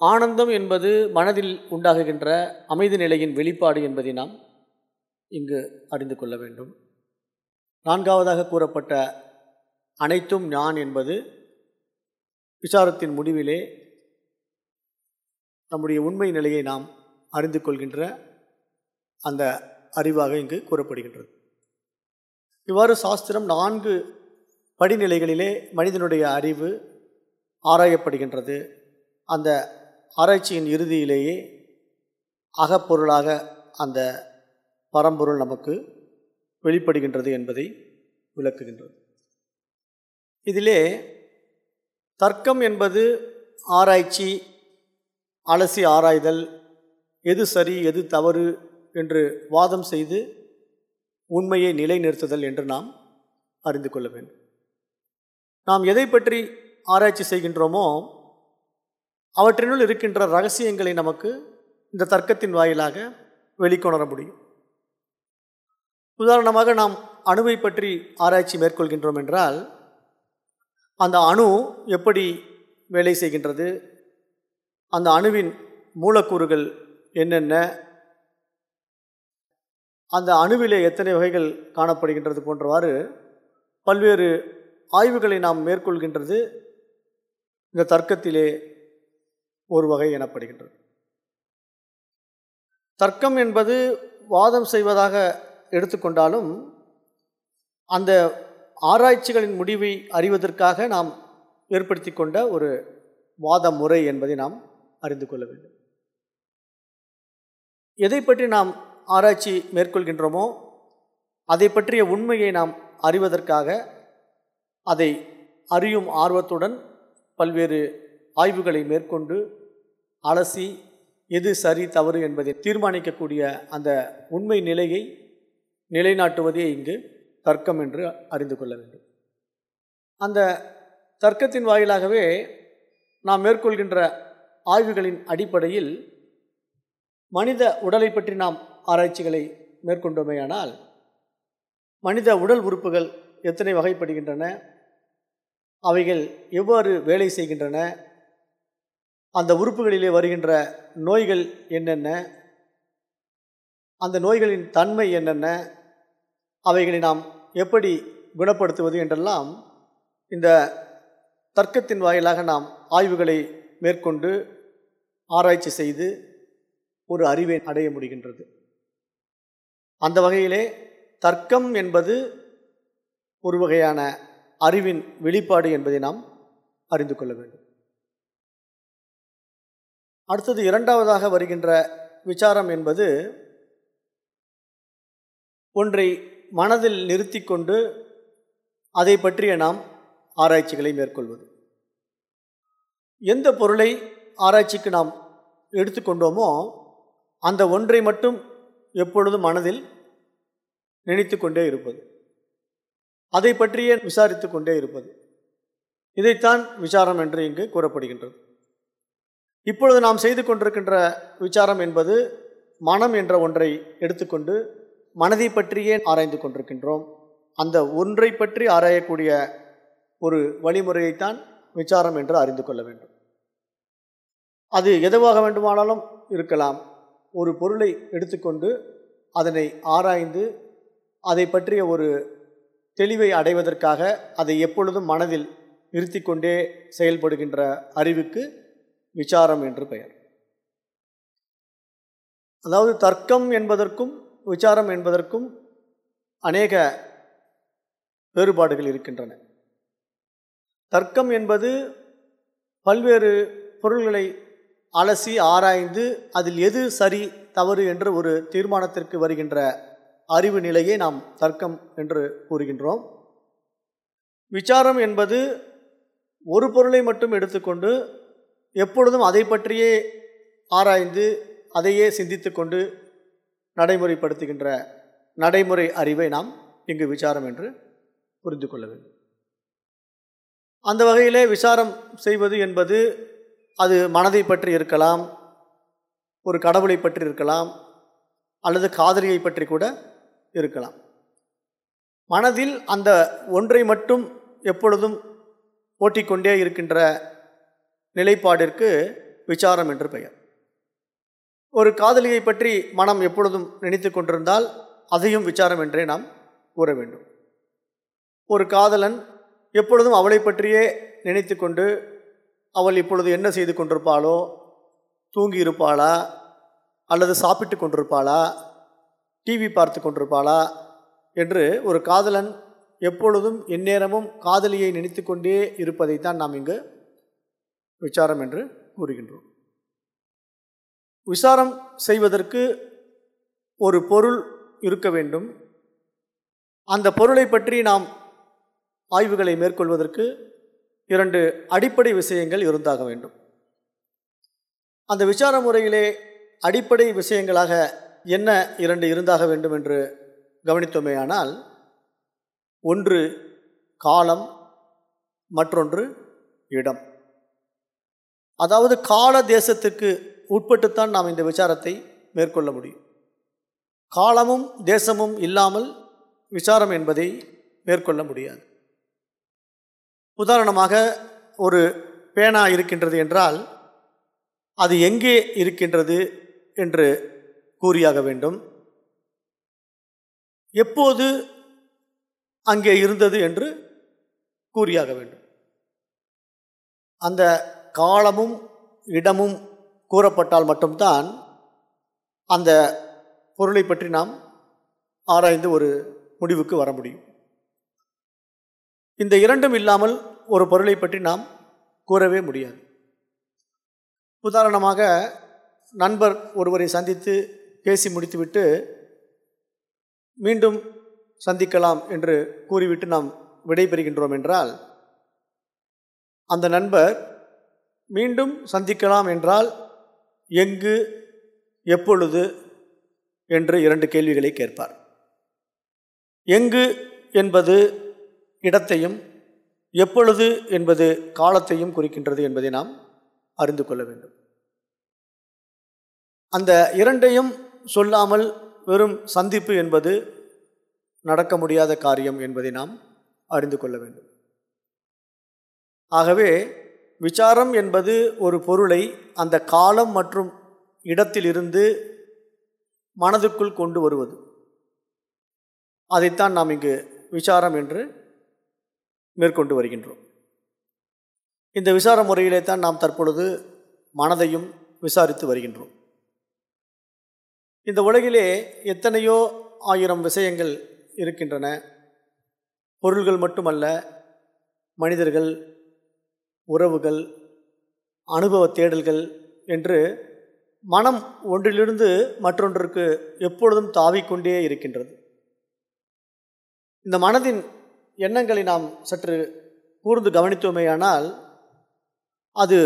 ஆனந்தம் என்பது மனதில் உண்டாகுகின்ற அமைதி நிலையின் வெளிப்பாடு என்பதை நாம் இங்கு அறிந்து கொள்ள வேண்டும். நான்காவதாக கூறப்பட்ட அனைத்தும் நான் என்பது விசாரத்தின் முடிவிலே நம்முடைய உண்மை நிலையை நாம் அறிந்து கொள்கின்ற அந்த அறிவாக இங்கு கூறப்படுகின்றது. இவ்வாறு சாஸ்திரம் நான்கு படிநிலைகளிலே மனிதனுடைய அறிவு ஆராயப்படுகின்றது. அந்த ஆராய்ச்சியின் இறுதியிலேயே அகப்பொருளாக அந்த பரம்பொருள் நமக்கு வெளிப்படுகின்றது என்பதை விளக்குகின்றது. இதிலே தர்க்கம் என்பது ஆராய்ச்சி அலசி ஆராய்தல் எது சரி எது தவறு என்று வாதம் செய்து உண்மையை நிலைநிறுத்துதல் என்று நாம் அறிந்து கொள்ள வேண்டும். நாம் எதை பற்றி ஆராய்ச்சி செய்கின்றோமோ அவற்றினுள் இருக்கின்ற ரகசியங்களை நமக்கு இந்த தர்க்கத்தின் வாயிலாக வெளிக்கொணர முடியும். உதாரணமாக நாம் அணுவை பற்றி ஆராய்ச்சி மேற்கொள்கின்றோம் என்றால் அந்த அணு எப்படி வேலை செய்கின்றது அந்த அணுவின் மூலக்கூறுகள் என்னென்ன அந்த அணுவிலே எத்தனை வகைகள் காணப்படுகின்றது போன்றவாறு பல்வேறு ஆய்வுகளை நாம் மேற்கொள்கின்றது. இந்த தர்க்கத்திலே ஒரு வகை எனப்படுகின்றது. தர்க்கம் என்பது வாதம் செய்வதாக எடுத்துக்கொண்டாலும் அந்த ஆராய்ச்சிகளின் முடிவை அறிவதற்காக நாம் ஏற்படுத்தி கொண்ட ஒரு வாத முறை என்பதை நாம் அறிந்து கொள்ள வேண்டும். எதை பற்றி நாம் ஆராய்ச்சி மேற்கொள்கின்றோமோ அதை பற்றிய உண்மையை நாம் அறிவதற்காக அதை அறியும் ஆர்வத்துடன் பல்வேறு ஆய்வுகளை மேற்கொண்டு அலசி எது சரி தவறு என்பதை தீர்மானிக்கக்கூடிய அந்த உண்மை நிலையை நிலைநாட்டுவதே இங்கு தர்க்கம் என்று அறிந்து கொள்ள வேண்டும். அந்த தர்க்கத்தின் வாயிலாகவே நாம் மேற்கொள்கின்ற ஆய்வுகளின் அடிப்படையில் மனித உடலை பற்றி நாம் ஆராய்ச்சிகளை மேற்கொண்டோமேயானால் மனித உடல் உறுப்புகள் எத்தனை வகைப்படுகின்றன அவைகள் எவ்வாறு வேலை செய்கின்றன அந்த உறுப்புகளிலே வருகின்ற நோய்கள் என்னென்ன அந்த நோய்களின் தன்மை என்னென்ன அவைகளை நாம் எப்படி குணப்படுத்துவது என்றெல்லாம் இந்த தர்க்கத்தின் வாயிலாக நாம் ஆய்வுகளை மேற்கொண்டு ஆராய்ச்சி செய்து ஒரு அறிவை அடைய முடிகின்றது. அந்த வகையிலே தர்க்கம் என்பது ஒரு வகையான அறிவின் வெளிப்பாடு என்பதை நாம் அறிந்து கொள்ள வேண்டும். அடுத்தது இரண்டாவதாக வருகின்ற விசாரம் என்பது ஒன்றை மனதில் நிறுத்தி கொண்டு அதை பற்றிய நாம் ஆராய்ச்சிகளை மேற்கொள்வது. எந்த பொருளை ஆராய்ச்சிக்கு நாம் எடுத்துக்கொண்டோமோ அந்த ஒன்றை மட்டும் எப்பொழுதும் மனதில் நினைத்து கொண்டே இருப்பது. அதை பற்றியே விசாரித்து கொண்டே இருப்பது. இதைத்தான் விசாரம் என்று இங்கு கூறப்படுகின்றது. இப்பொழுது நாம் செய்து கொண்டிருக்கின்ற விசாரம் என்பது மனம் என்ற ஒன்றை எடுத்துக்கொண்டு மனதை பற்றியே ஆராய்ந்து கொண்டிருக்கின்றோம். அந்த ஒன்றை பற்றி ஆராயக்கூடிய ஒரு வழிமுறையைத்தான் விசாரம் என்று அறிந்து கொள்ள வேண்டும். அது எதுவாக வேண்டுமானாலும் இருக்கலாம். ஒரு பொருளை எடுத்துக்கொண்டு அதனை ஆராய்ந்து அதை பற்றிய ஒரு தெளிவை அடைவதற்காக அதை எப்பொழுதும் மனதில் நிறுத்தி கொண்டே செயல்படுகின்ற அறிவுக்கு விசாரம் என்று பெயர். அதாவது தர்க்கம் என்பதற்கும் விசாரம் என்பதற்கும் அநேக வேறுபாடுகள் இருக்கின்றன. தர்க்கம் என்பது பல்வேறு பொருள்களை அலசி ஆராய்ந்து அதில் எது சரி தவறு என்று ஒரு தீர்மானத்திற்கு வருகின்ற அறிவு நிலையை நாம் தர்க்கம் என்று கூறுகின்றோம். விசாரம் என்பது ஒரு பொருளை மட்டும் எடுத்துக்கொண்டு எப்பொழுதும் அதை பற்றியே ஆராய்ந்து அதையே சிந்தித்து கொண்டு நடைமுறைப்படுத்துகின்ற நடைமுறை அறிவை நாம் இங்கு விசாரம் என்று புரிந்து கொள்ள வேண்டும். அந்த வகையிலே விசாரம் செய்வது என்பது அது மனதை பற்றி இருக்கலாம் ஒரு கடவுளை பற்றி இருக்கலாம் அல்லது காதலியை பற்றி கூட இருக்கலாம். மனதில் அந்த ஒன்றை மட்டும் எப்பொழுதும் ஓட்டிக்கொண்டே இருக்கின்ற நிலைப்பாடிற்கு விசாரம் என்று பெயர். ஒரு காதலியை பற்றி மனம் எப்பொழுதும் நினைத்து கொண்டிருந்தால் அதையும் விசாரம் என்றே நாம் கூற வேண்டும். ஒரு காதலன் எப்பொழுதும் அவளை பற்றியே நினைத்து கொண்டு அவள் இப்பொழுது என்ன செய்து கொண்டிருப்பாளோ தூங்கி இருப்பாளா அல்லது சாப்பிட்டு கொண்டிருப்பாளா டிவி பார்த்து கொண்டிருப்பாளா என்று ஒரு காதலன் எப்பொழுதும் எந்நேரமும் காதலியை நினைத்து கொண்டே இருப்பதைத்தான் நாம் இங்கு விசாரம் என்று கூறுகின்றோம். விசாரம் செய்வதற்கு ஒரு பொருள் இருக்க வேண்டும். அந்த பொருளை பற்றி நாம் ஆய்வுகளை மேற்கொள்வதற்கு இரண்டு அடிப்படை விஷயங்கள் இருந்தாக வேண்டும். அந்த விசார முறையிலே அடிப்படை விஷயங்களாக என்ன இரண்டு இருந்தாக வேண்டும் என்று கவனித்தோமேயானால் ஒன்று காலம் மற்றொன்று இடம். அதாவது கால தேசத்துக்கு உட்பட்டுத்தான் நாம் இந்த விசாரத்தை மேற்கொள்ள முடியும். காலமும் தேசமும் இல்லாமல் விசாரம் என்பதை மேற்கொள்ள முடியாது. உதாரணமாக ஒரு பேனா இருக்கின்றது என்றால் அது எங்கே இருக்கின்றது என்று கூறியாக வேண்டும். எப்போது அங்கே இருந்தது என்று கூறியாக வேண்டும். அந்த காலமும் இடமும் கூறப்பட்டால் மட்டும்தான் அந்த பொருளை பற்றி நாம் ஆராய்ந்து ஒரு முடிவுக்கு வர முடியும். இந்த இரண்டும் இல்லாமல் ஒரு பொருளை பற்றி நாம் கூறவே முடியாது. உதாரணமாக நண்பர் ஒருவரை சந்தித்து பேசி முடித்துவிட்டு மீண்டும் சந்திக்கலாம் என்று கூறிவிட்டு நாம் விடைபெறுகின்றோம் என்றால் அந்த நண்பர் மீண்டும் சந்திக்கலாம் என்றால் எங்கு எப்பொழுது என்று இரண்டு கேள்விகளை கேட்பார். எங்கு என்பது இடத்தையும் எப்பொழுது என்பது காலத்தையும் குறிக்கின்றது என்பதை நாம் அறிந்து கொள்ள வேண்டும். அந்த இரண்டையும் சொல்லாமல் வெறும் சந்திப்பு என்பது நடக்க முடியாத காரியம் என்பதை நாம் அறிந்து கொள்ள வேண்டும். ஆகவே விசாரம் என்பது ஒரு பொருளை அந்த காலம் மற்றும் இடத்திலிருந்து மனதுக்குள் கொண்டு வருவது. அதைத்தான் நாம் இங்கு விசாரம் என்று மேற்கொண்டு வருகின்றோம். இந்த விசார முறையிலே தான் நாம் தற்பொழுது மனதையும் விசாரித்து வருகின்றோம். இந்த உலகிலே எத்தனையோ ஆயிரம் விஷயங்கள் இருக்கின்றன. பொருள்கள் மட்டுமல்ல மனிதர்கள் உறவுகள் அனுபவ தேடல்கள் என்று மனம் ஒன்றிலிருந்து மற்றொன்றிற்கு எப்பொழுதும் தாவிக்கொண்டே இருக்கின்றது. இந்த மனதின் எண்ணங்களை நாம் சற்று கூர்ந்து கவனித்தோமேயானால் அது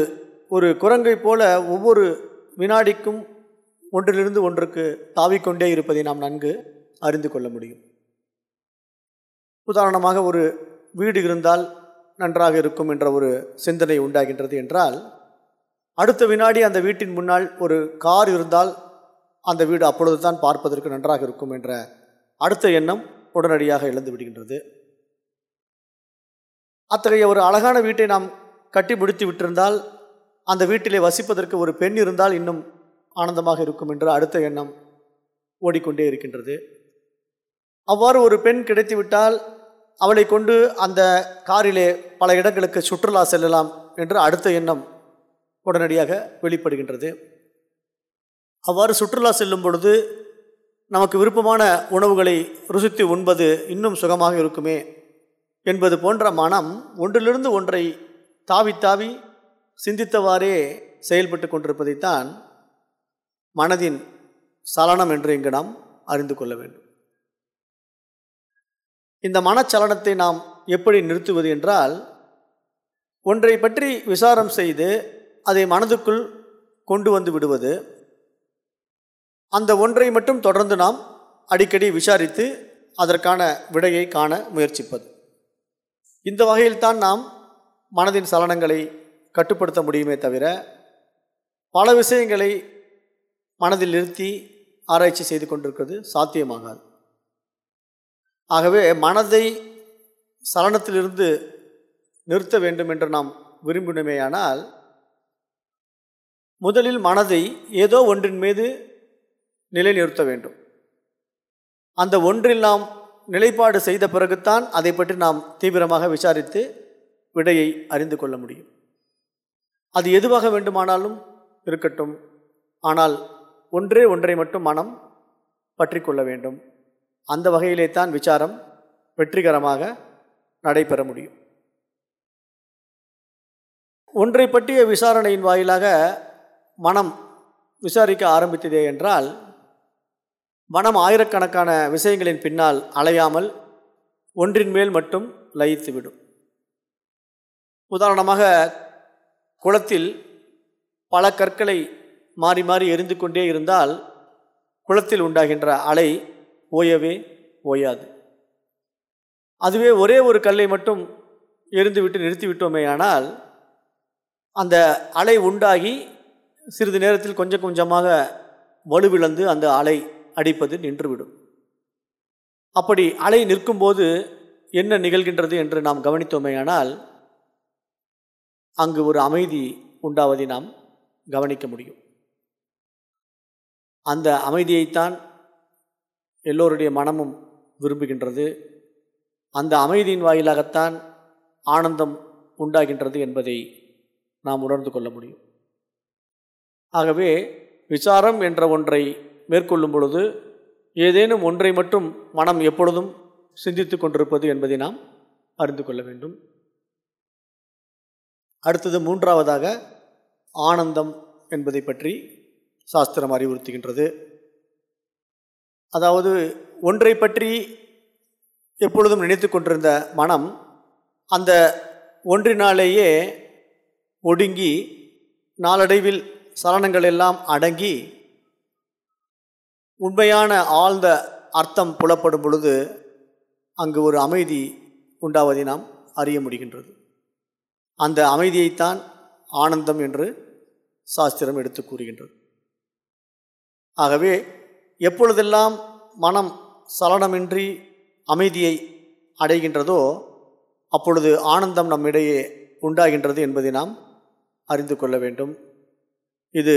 ஒரு குரங்கை போல ஒவ்வொரு வினாடிக்கும் ஒன்றிலிருந்து ஒன்றுக்கு தாவிக்கொண்டே இருப்பதை நாம் நன்கு அறிந்து கொள்ள முடியும். உதாரணமாக ஒரு வீடு இருந்தால் நன்றாக இருக்கும் என்ற ஒரு சிந்தனை உண்டாகின்றது என்றால் அடுத்த வினாடி அந்த வீட்டின் முன்னால் ஒரு கார் இருந்தால் அந்த வீடு அப்பொழுது தான் பார்ப்பதற்கு நன்றாக இருக்கும் என்ற அடுத்த எண்ணம் உடனடியாக எழுந்து விடுகின்றது. அத்தகைய ஒரு அழகான வீட்டை நாம் கட்டி முடித்து விட்டிருந்தால் அந்த வீட்டிலே வசிப்பதற்கு ஒரு பெண் இருந்தால் இன்னும் ஆனந்தமாக இருக்கும் என்று அடுத்த எண்ணம் ஓடிக்கொண்டே இருக்கின்றது. அவ்வாறு ஒரு பெண் கிடைத்துவிட்டால் அவளை கொண்டு அந்த காரிலே பல இடங்களுக்கு சுற்றுலா செல்லலாம் என்று அடுத்த எண்ணம் உடனடியாக வெளிப்படுகின்றது. அவ்வாறு சுற்றுலா செல்லும் பொழுது நமக்கு விருப்பமான உணவுகளை ருசித்து உண்பது இன்னும் சுகமாக இருக்குமே என்பது போன்ற மனம் ஒன்றிலிருந்து ஒன்றை தாவி தாவி சிந்தித்தவாறே செயல்பட்டு கொண்டிருப்பதைத்தான் மனதின் சலனம் என்று இங்கு நாம் அறிந்து கொள்ள வேண்டும். இந்த மனச்சலனத்தை நாம் எப்படி நிறுத்துவது என்றால் ஒன்றை பற்றி விசாரம் செய்து அதை மனதுக்குள் கொண்டு வந்து விடுவது அந்த ஒன்றை மட்டும் தொடர்ந்து நாம் அடிக்கடி விசாரித்து அதற்கான விடையை காண முயற்சிப்பது. இந்த வகையில்தான் நாம் மனதின் சலனங்களை கட்டுப்படுத்த முடியுமே தவிர பல விஷயங்களை மனதில் நிறுத்தி ஆராய்ச்சி செய்து கொண்டிருக்கிறது சாத்தியமாகாது. ஆகவே மனதை சலனத்திலிருந்து நிறுத்த வேண்டும் என்று நாம் விரும்பினோமேயானால் முதலில் மனதை ஏதோ ஒன்றின் மீது நிலைநிறுத்த வேண்டும். அந்த ஒன்றில் நாம் நிலைப்பாடு செய்த பிறகுத்தான் அதை பற்றி நாம் தீவிரமாக விசாரித்து விடையை அறிந்து கொள்ள முடியும். அது எதுவாக வேண்டுமானாலும் இருக்கட்டும். ஆனால் ஒன்றே ஒன்றை மட்டும் மனம் பற்றி கொள்ள வேண்டும். அந்த வகையிலே தான் விசாரம் வெற்றிகரமாக நடைபெற முடியும். ஒன்றை பற்றிய விசாரணையின் வாயிலாக மனம் விசாரிக்க ஆரம்பித்ததே என்றால் மனம் ஆயிரக்கணக்கான விஷயங்களின் பின்னால் அலையாமல் ஒன்றின் மேல் மட்டும் லயித்துவிடும். உதாரணமாக குளத்தில் பல கற்களை மாறி மாறி எரிந்து கொண்டே இருந்தால் குளத்தில் உண்டாகின்ற அலை ஓயவே ஓயாது அதுவே ஒரே ஒரு கல்லை மட்டும் எரிந்துவிட்டு நிறுத்திவிட்டோமேயானால் அந்த அலை உண்டாகி சிறிது நேரத்தில் கொஞ்சம் கொஞ்சமாக வலுவிழந்து அந்த அலை அடிப்பது நின்றுவிடும். அப்படி அலை நிற்கும்போது என்ன நிகழ்கின்றது என்று நாம் கவனித்தோமேயானால் அங்கு ஒரு அமைதி உண்டாவதை நாம் கவனிக்க முடியும். அந்த அமைதியைத்தான் எல்லோருடைய மனமும் விரும்புகின்றது. அந்த அமைதியின் வாயிலாகத்தான் ஆனந்தம் உண்டாகின்றது என்பதை நாம் உணர்ந்து கொள்ள முடியும். ஆகவே விசாரம் என்ற ஒன்றை மேற்கொள்ளும் பொழுது ஏதேனும் ஒன்றை மட்டும் மனம் எப்பொழுதும் சிந்தித்து கொண்டிருப்பது என்பதை நாம் அறிந்து கொள்ள வேண்டும். அடுத்தது மூன்றாவதாக ஆனந்தம் என்பதை பற்றி சாஸ்திரம் அறிவுறுத்துகின்றது. அதாவது ஒன்றை பற்றி எப்பொழுதும் நினைத்து கொண்டிருந்த மனம் அந்த ஒன்றினாலேயே ஒடுங்கி நாளடைவில் சலனங்கள் எல்லாம் அடங்கி உண்மையான ஆழ்ந்த அர்த்தம் புலப்படும் பொழுது அங்கு ஒரு அமைதி உண்டாவதை நாம் அறிய முடிகின்றது. அந்த அமைதியைத்தான் ஆனந்தம் என்று சாஸ்திரம் எடுத்து கூறுகின்றது. ஆகவே எப்பொழுதெல்லாம் மனம் சலனமின்றி அமைதியை அடைகின்றதோ அப்பொழுது ஆனந்தம் நம்மிடையே உண்டாகின்றது என்பதை நாம் அறிந்து கொள்ள வேண்டும். இது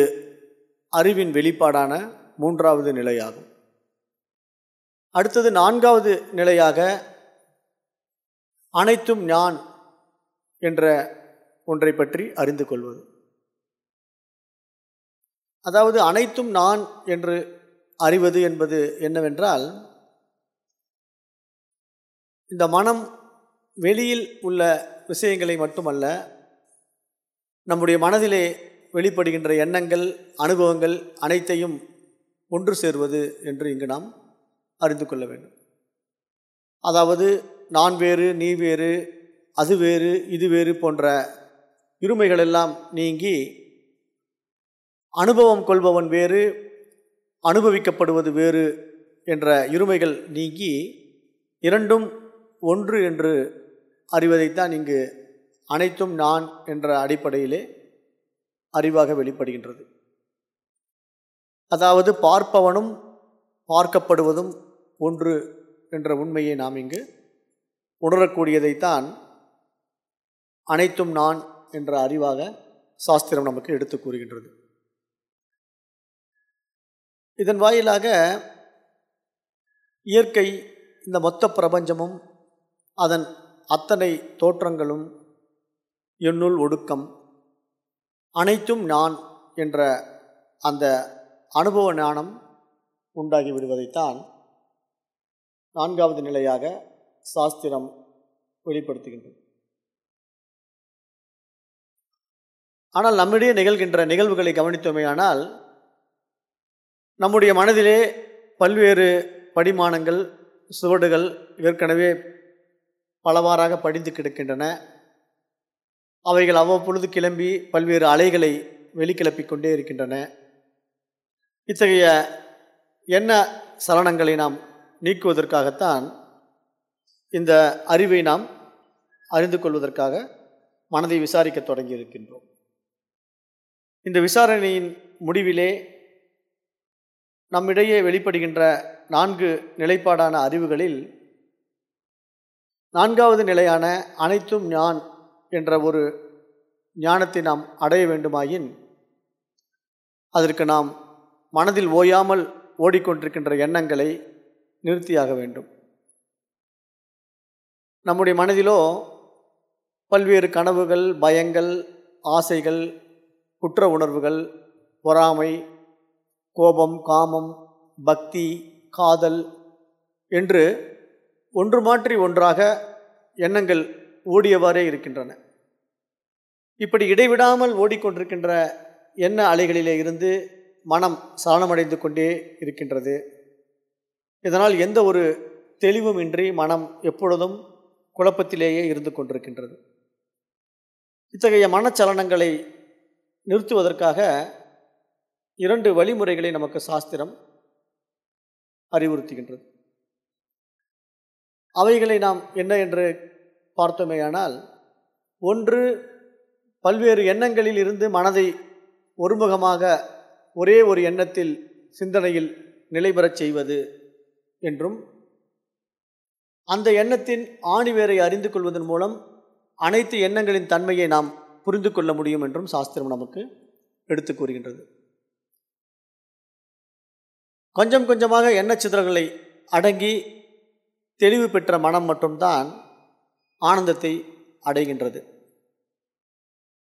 அறிவின் வெளிப்பாடான மூன்றாவது நிலையாகும். அடுத்தது நான்காவது நிலையாக அனைத்தும் ஞான் என்ற ஒன்றை பற்றி அறிந்து கொள்வது. அதாவது அனைத்தும் நான் என்று அறிவது என்பது என்னவென்றால் இந்த மனம் வெளியில் உள்ள விஷயங்களை மட்டுமல்ல நம்முடைய மனதிலே வெளிப்படுகின்ற எண்ணங்கள் அனுபவங்கள் அனைத்தையும் ஒன்று சேர்வது என்று இங்கு நாம் அறிந்து கொள்ள வேண்டும். அதாவது நான் வேறு நீ வேறு அது வேறு இது வேறு போன்ற இருமைகளெல்லாம் நீங்கி அனுபவம் கொள்பவன் வேறு அனுபவிக்கப்படுவது வேறு என்ற இருமைகள் நீங்கி இரண்டும் ஒன்று என்று அறிவதைத்தான் இங்கு அனைத்தும் நான் என்ற அடிப்படையிலே அறிவாக வெளிப்படுகின்றது. அதாவது பார்ப்பவனும் பார்க்கப்படுவதும் ஒன்று என்ற உண்மையை நாம் இங்கு உணரக்கூடியதைத்தான் அனைத்தும் நான் என்ற அறிவாக சாஸ்திரம் நமக்கு எடுத்து கூறுகின்றது. இதன் வாயிலாக இயற்கை இந்த மொத்த பிரபஞ்சமும் அதன் அத்தனை தோற்றங்களும் என்னுள் ஒடுக்கம். அனைத்தும் நான் என்ற அந்த அனுபவ ஞானம் உண்டாகி விடுவதைத்தான் நான்காவது நிலையாக சாஸ்திரம் வெளிப்படுத்துகின்றது. ஆனால் நம்மிடையே நிகழ்கின்ற நிகழ்வுகளை கவனித்தோமேயானால் நம்முடைய மனதிலே பல்வேறு படிமானங்கள் சுவடுகள் ஏற்கனவே பலவாறாக படிந்து கிடக்கின்றன. அவைகள் அவ்வப்பொழுது கிளம்பி பல்வேறு அலைகளை வெளிக்கிளப்பிக் கொண்டே இருக்கின்றன. இத்தகைய என்ன சலனங்களை நாம் நீக்குவதற்காகத்தான் இந்த அறிவை நாம் அறிந்து கொள்வதற்காக மனதை விசாரிக்க தொடங்கி இருக்கின்றோம் இந்த விசாரணையின் முடிவிலே நம்மிடையே வெளிப்படுகின்ற நான்கு நிலைப்பாடான அறிவுகளில் நான்காவது நிலையான அனைத்தும் ஞான் என்ற ஒரு ஞானத்தை நாம் அடைய வேண்டுமாயின் அதற்கு நாம் மனதில் ஓயாமல் ஓடிக்கொண்டிருக்கின்ற எண்ணங்களை நிறுத்தியாக வேண்டும். நம்முடைய மனதிலோ பல்வேறு கனவுகள் பயங்கள் ஆசைகள் குற்ற உணர்வுகள் பொறாமை கோபம் காமம் பக்தி காதல் என்று ஒன்று மாற்றி ஒன்றாக எண்ணங்கள் ஓடியவாறே இருக்கின்றன. இப்படி இடைவிடாமல் ஓடிக்கொண்டிருக்கின்ற எண்ண அலைகளிலே இருந்து மனம் சலனமடைந்து கொண்டே இருக்கின்றது. இதனால் எந்த ஒரு தெளிவும் இன்றி மனம் எப்பொழுதும் குழப்பத்திலேயே இருந்து கொண்டிருக்கின்றது. இத்தகைய மனச்சலனங்களை நிறுத்துவதற்காக இரண்டு வழிமுறைகளை நமக்கு சாஸ்திரம் அறிவுறுத்துகின்றது. அவைகளை நாம் என்ன என்று பார்த்தோமேயானால் ஒன்று பல்வேறு எண்ணங்களில் இருந்து மனதை ஒருமுகமாக ஒரே ஒரு எண்ணத்தில் சிந்தனையில் நிலைபெறச் செய்வது என்றும் அந்த எண்ணத்தின் ஆணிவேரை அறிந்து கொள்வதன் மூலம் அனைத்து எண்ணங்களின் தன்மையை நாம் புரிந்து கொள்ள முடியும் என்றும் சாஸ்திரம் நமக்கு எடுத்து கூறுகின்றது. கொஞ்சம் கொஞ்சமாக எண்ணச்சிதறல்களை அடங்கி தெளிவு பெற்ற மனம் மட்டும்தான் ஆனந்தத்தை அடைகின்றது.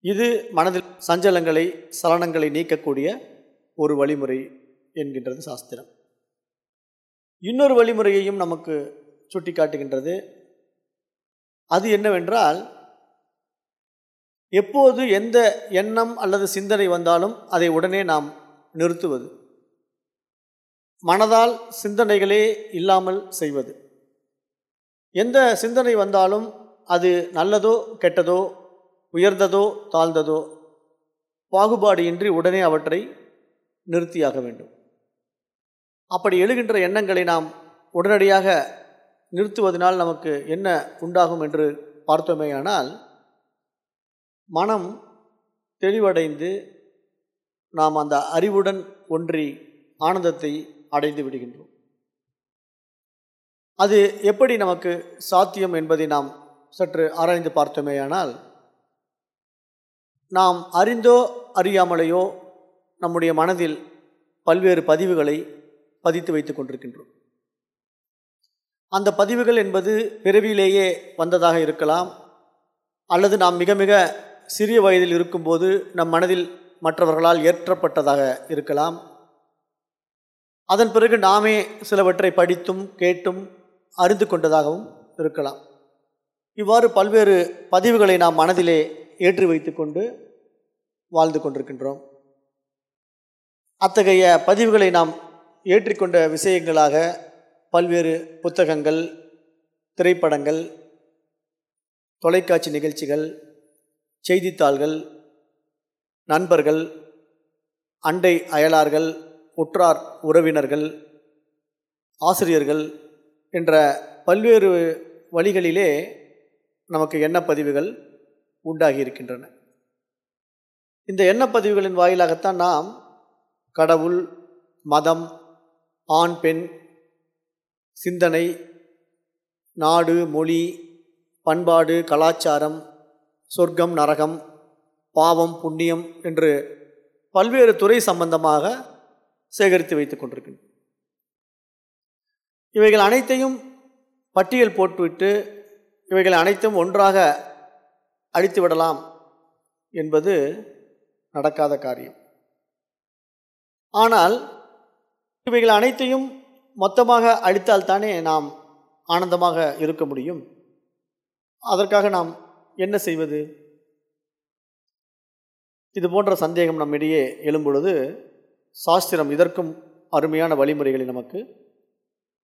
இது மனதில் சஞ்சலங்களை சலனங்களை நீக்கக்கூடிய ஒரு வழிமுறை என்கின்றது சாஸ்திரம். இன்னொரு வழிமுறையையும் நமக்கு சுட்டி காட்டுகின்றது அது என்னவென்றால் எப்போது எந்த எண்ணம் அல்லது சிந்தனை வந்தாலும் அதை உடனே நாம் நிறுத்துவது. மனதால் சிந்தனைகளே இல்லாமல் செய்வது. எந்த சிந்தனை வந்தாலும் அது நல்லதோ கெட்டதோ உயர்ந்ததோ தாழ்ந்ததோ பாகுபாடு இன்றி உடனே அவற்றை நிறுத்தியாக வேண்டும். அப்படி எழுகின்ற எண்ணங்களை நாம் உடனடியாக நிறுத்துவதனால் நமக்கு என்ன உண்டாகும் என்று பார்த்தோமேயானால் மனம் தெளிவடைந்து நாம் அந்த அறிவுடன் ஒன்றி ஆனந்தத்தை அடைந்து விடுகின்றோம். அது எப்படி நமக்கு சாத்தியம் என்பதை நாம் சற்று ஆராய்ந்து பார்த்தோமேயானால் நாம் அறிந்தோ அறியாமலேயோ நம்முடைய மனதில் பல்வேறு பதிவுகளை பதித்து வைத்துக் கொண்டிருக்கின்றோம். அந்த பதிவுகள் என்பது பிறவியிலேயே வந்ததாக இருக்கலாம் அல்லது நாம் மிக மிக சிறிய வயதில் இருக்கும்போது நம் மனதில் மற்றவர்களால் ஏற்றப்பட்டதாக இருக்கலாம். அதன் பிறகு நாமே சிலவற்றை படித்தும் கேட்டும் அறிந்து கொண்டதாகவும் இருக்கலாம். இவ்வாறு பல்வேறு பதிவுகளை நாம் மனதிலே ஏற்றி வைத்துக்கொண்டு வாழ்ந்து கொண்டிருக்கின்றோம். அத்தகைய பதிவுகளை நாம் ஏற்றிக்கொண்ட விஷயங்களாக பல்வேறு புத்தகங்கள் திரைப்படங்கள் தொலைக்காட்சி நிகழ்ச்சிகள் செய்தித்தாள்கள் நண்பர்கள் அண்டை அயலார்கள் உற்றார் உறவினர்கள் ஆசிரியர்கள் என்ற பல்வேறு வழிகளிலே நமக்கு எண்ணப்பதிவுகள் உண்டாகி இருக்கின்றன இந்த எண்ணப்பதிவுகளின் வாயிலாகத்தான் நாம் கடவுள் மதம் ஆண் பெண் சிந்தனை நாடு மொழி பண்பாடு கலாச்சாரம் சொர்க்கம் நரகம் பாவம் புண்ணியம் என்று பல்வேறு துறை சம்பந்தமாக சேகரித்து வைத்துக் கொண்டிருக்கின்றன. இவைகள் அனைத்தையும் பட்டியல் போட்டுவிட்டு இவைகள் அனைத்தும் ஒன்றாக அழித்து விடலாம் என்பது நடக்காத காரியம். ஆனால் இவைகள் அனைத்தையும் மொத்தமாக அழித்தால்தானே நாம் ஆனந்தமாக இருக்க முடியும்? அதற்காக நாம் என்ன செய்வது? இது போன்ற சந்தேகம் நம்மிடையே எழும்பொழுது சாஸ்திரம் இதற்கும் அருமையான வழிமுறைகளை நமக்கு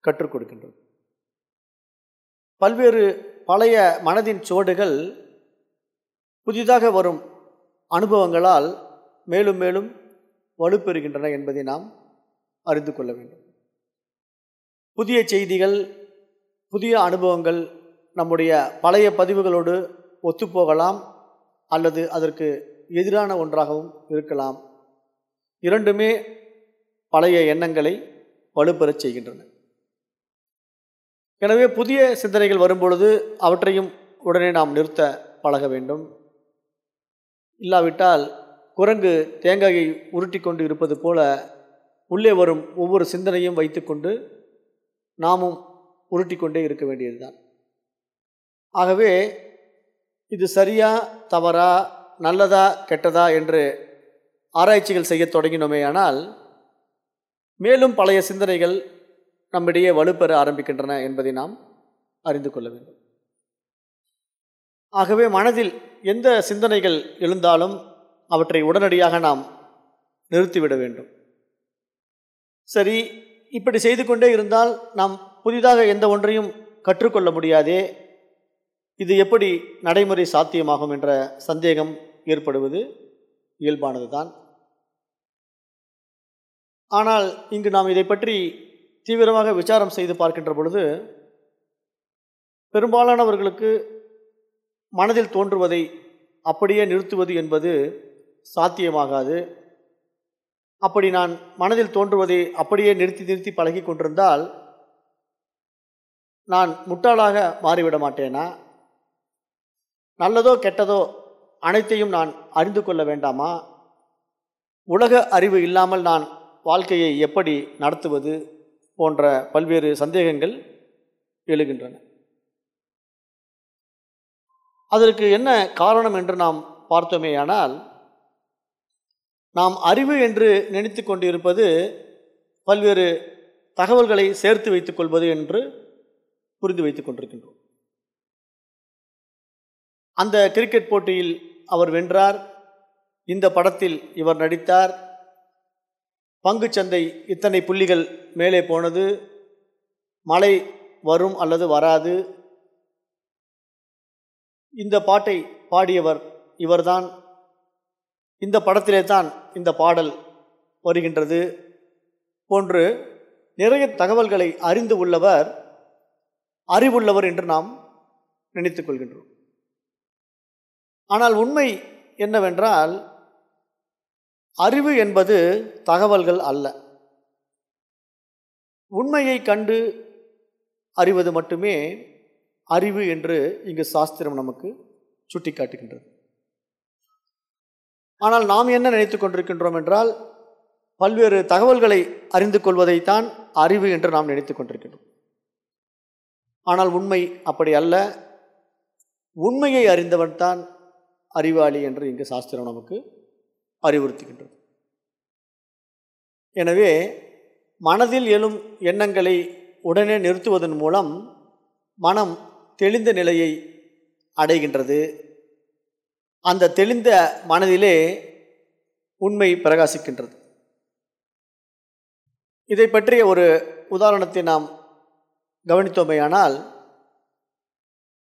கற்றுக் கொடுக்கின்றது. பல்வேறு பழைய மனதின் சுவடுகள் புதிதாக வரும் அனுபவங்களால் மேலும் மேலும் வலுப்பெறுகின்றன என்பதை நாம் அறிந்து கொள்ள வேண்டும். புதிய செய்திகள் புதிய அனுபவங்கள் நம்முடைய பழைய பதிவுகளோடு ஒத்துப்போகலாம் அல்லது அதற்கு எதிரான ஒன்றாகவும் இருக்கலாம். இரண்டுமே பழைய எண்ணங்களை வலுப்பெறச் செய்கின்றன. எனவே புதிய சிந்தனைகள் வரும்பொழுது அவற்றையும் உடனே நாம் நிறுத்த பழக வேண்டும். இல்லாவிட்டால் குரங்கு தேங்காயை உருட்டி கொண்டு இருப்பது போல உள்ளே வரும் ஒவ்வொரு சிந்தனையும் வைத்துக்கொண்டு நாமும் உருட்டி கொண்டே இருக்க வேண்டியதுதான். ஆகவே இது சரியா தவறா நல்லதா கெட்டதா என்று ஆராய்ச்சிகள் செய்ய தொடங்கினோமேயானால் மேலும் பழைய சிந்தனைகள் நம்மிடையே வலுப்பெற ஆரம்பிக்கின்றன என்பதை நாம் அறிந்து கொள்ள வேண்டும். ஆகவே மனதில் எந்த சிந்தனைகள் எழுந்தாலும் அவற்றை உடனடியாக நாம் நிறுத்திவிட வேண்டும். சரி இப்படி செய்து கொண்டே இருந்தால் நாம் புதிதாக எந்த ஒன்றையும் கற்றுக்கொள்ள முடியாதே இது எப்படி நடைமுறை சாத்தியமாகும் என்ற சந்தேகம் ஏற்படுவது இயல்பானது தான் ஆனால் இங்கு நாம் இதை பற்றி தீவிரமாக விசாரம் செய்து பார்க்கின்ற பொழுது பெரும்பாலானவர்களுக்கு மனதில் தோன்றுவதை அப்படியே நிறுத்துவது என்பது சாத்தியமாகாது. அப்படி நான் மனதில் தோன்றுவதை அப்படியே நிறுத்தி நிறுத்தி பழகி கொண்டிருந்தால் நான் முட்டாளாக மாறிவிட மாட்டேனா? நல்லதோ கெட்டதோ அனைத்தையும் நான் அறிந்து கொள்ள வேண்டாமா? உலக அறிவு இல்லாமல் நான் வாழ்க்கையை எப்படி நடத்துவது போன்ற பல்வேறு சந்தேகங்கள் எழுகின்றன. அதற்கு என்ன காரணம் என்று நாம் பார்த்தோமேயானால் நாம் அறிவு என்று நினைத்து கொண்டிருப்பது பல்வேறு தகவல்களை சேர்த்து வைத்துக் கொள்வது என்று புரிந்து வைத்துக் கொண்டிருக்கின்றோம். அந்த கிரிக்கெட் போட்டியில் அவர் வென்றார் இந்த படத்தில் இவர் நடித்தார் பங்குச்சந்தை இத்தனை புள்ளிகள் மேலே போனது. மழை வரும் அல்லது வராது. இந்த பாட்டை பாடியவர் இவர்தான். இந்த படத்திலே தான் இந்த பாடல் வருகின்றது. போன்று நிறைய தகவல்களை அறிந்து உள்ளவர் அறிவுள்ளவர் என்று நாம் நினைத்து கொள்கின்றோம். ஆனால் உண்மை என்னவென்றால் அறிவு என்பது தகவல்கள் அல்ல. உண்மையை கண்டு அறிவது மட்டுமே அறிவு என்று இங்கு சாஸ்திரம் நமக்கு சுட்டிக்காட்டுகின்றது. ஆனால் நாம் என்ன நினைத்து கொண்டிருக்கின்றோம் என்றால் பல்வேறு தகவல்களை அறிந்து கொள்வதைத்தான் அறிவு என்று நாம் நினைத்து கொண்டிருக்கின்றோம். ஆனால் உண்மை அப்படி அல்ல. உண்மையை அறிந்தவன் தான் அறிவாளி என்று இங்கு சாஸ்திரம் நமக்கு அறிவுறுத்துகின்றது. எனவே மனதில் எழும் எண்ணங்களை உடனே நிறுத்துவதன் மூலம் மனம் தெளிந்த நிலையை அடைகின்றது. அந்த தெளிந்த மனதிலே உண்மை பிரகாசிக்கின்றது. இதை பற்றிய ஒரு உதாரணத்தை நாம் கவனித்தோமையானால்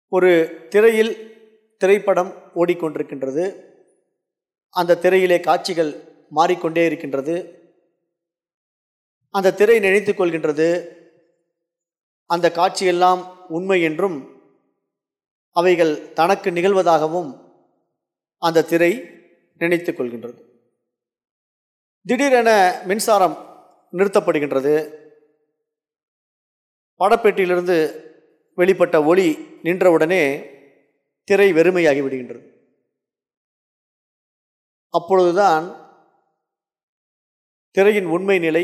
ஒரு திரையில் திரைப்படம் ஓடிக்கொண்டிருக்கின்றது. அந்த திரையிலே காட்சிகள் மாறிக்கொண்டே இருக்கின்றது. அந்த திரை நினைத்து கொள்கின்றது. அந்த காட்சியெல்லாம் உண்மை என்றும் அவைகள் தனக்கு நிகழ்வதாகவும் அந்த திரை நினைத்து கொள்கின்றது. திடீரென மின்சாரம் நிறுத்தப்படுகின்றது. படப்பெட்டியிலிருந்து வெளிப்பட்ட ஒளி நின்றவுடனே திரை வெறுமையாகி விடுகின்றது. அப்பொழுதுதான் திரையின் உண்மை நிலை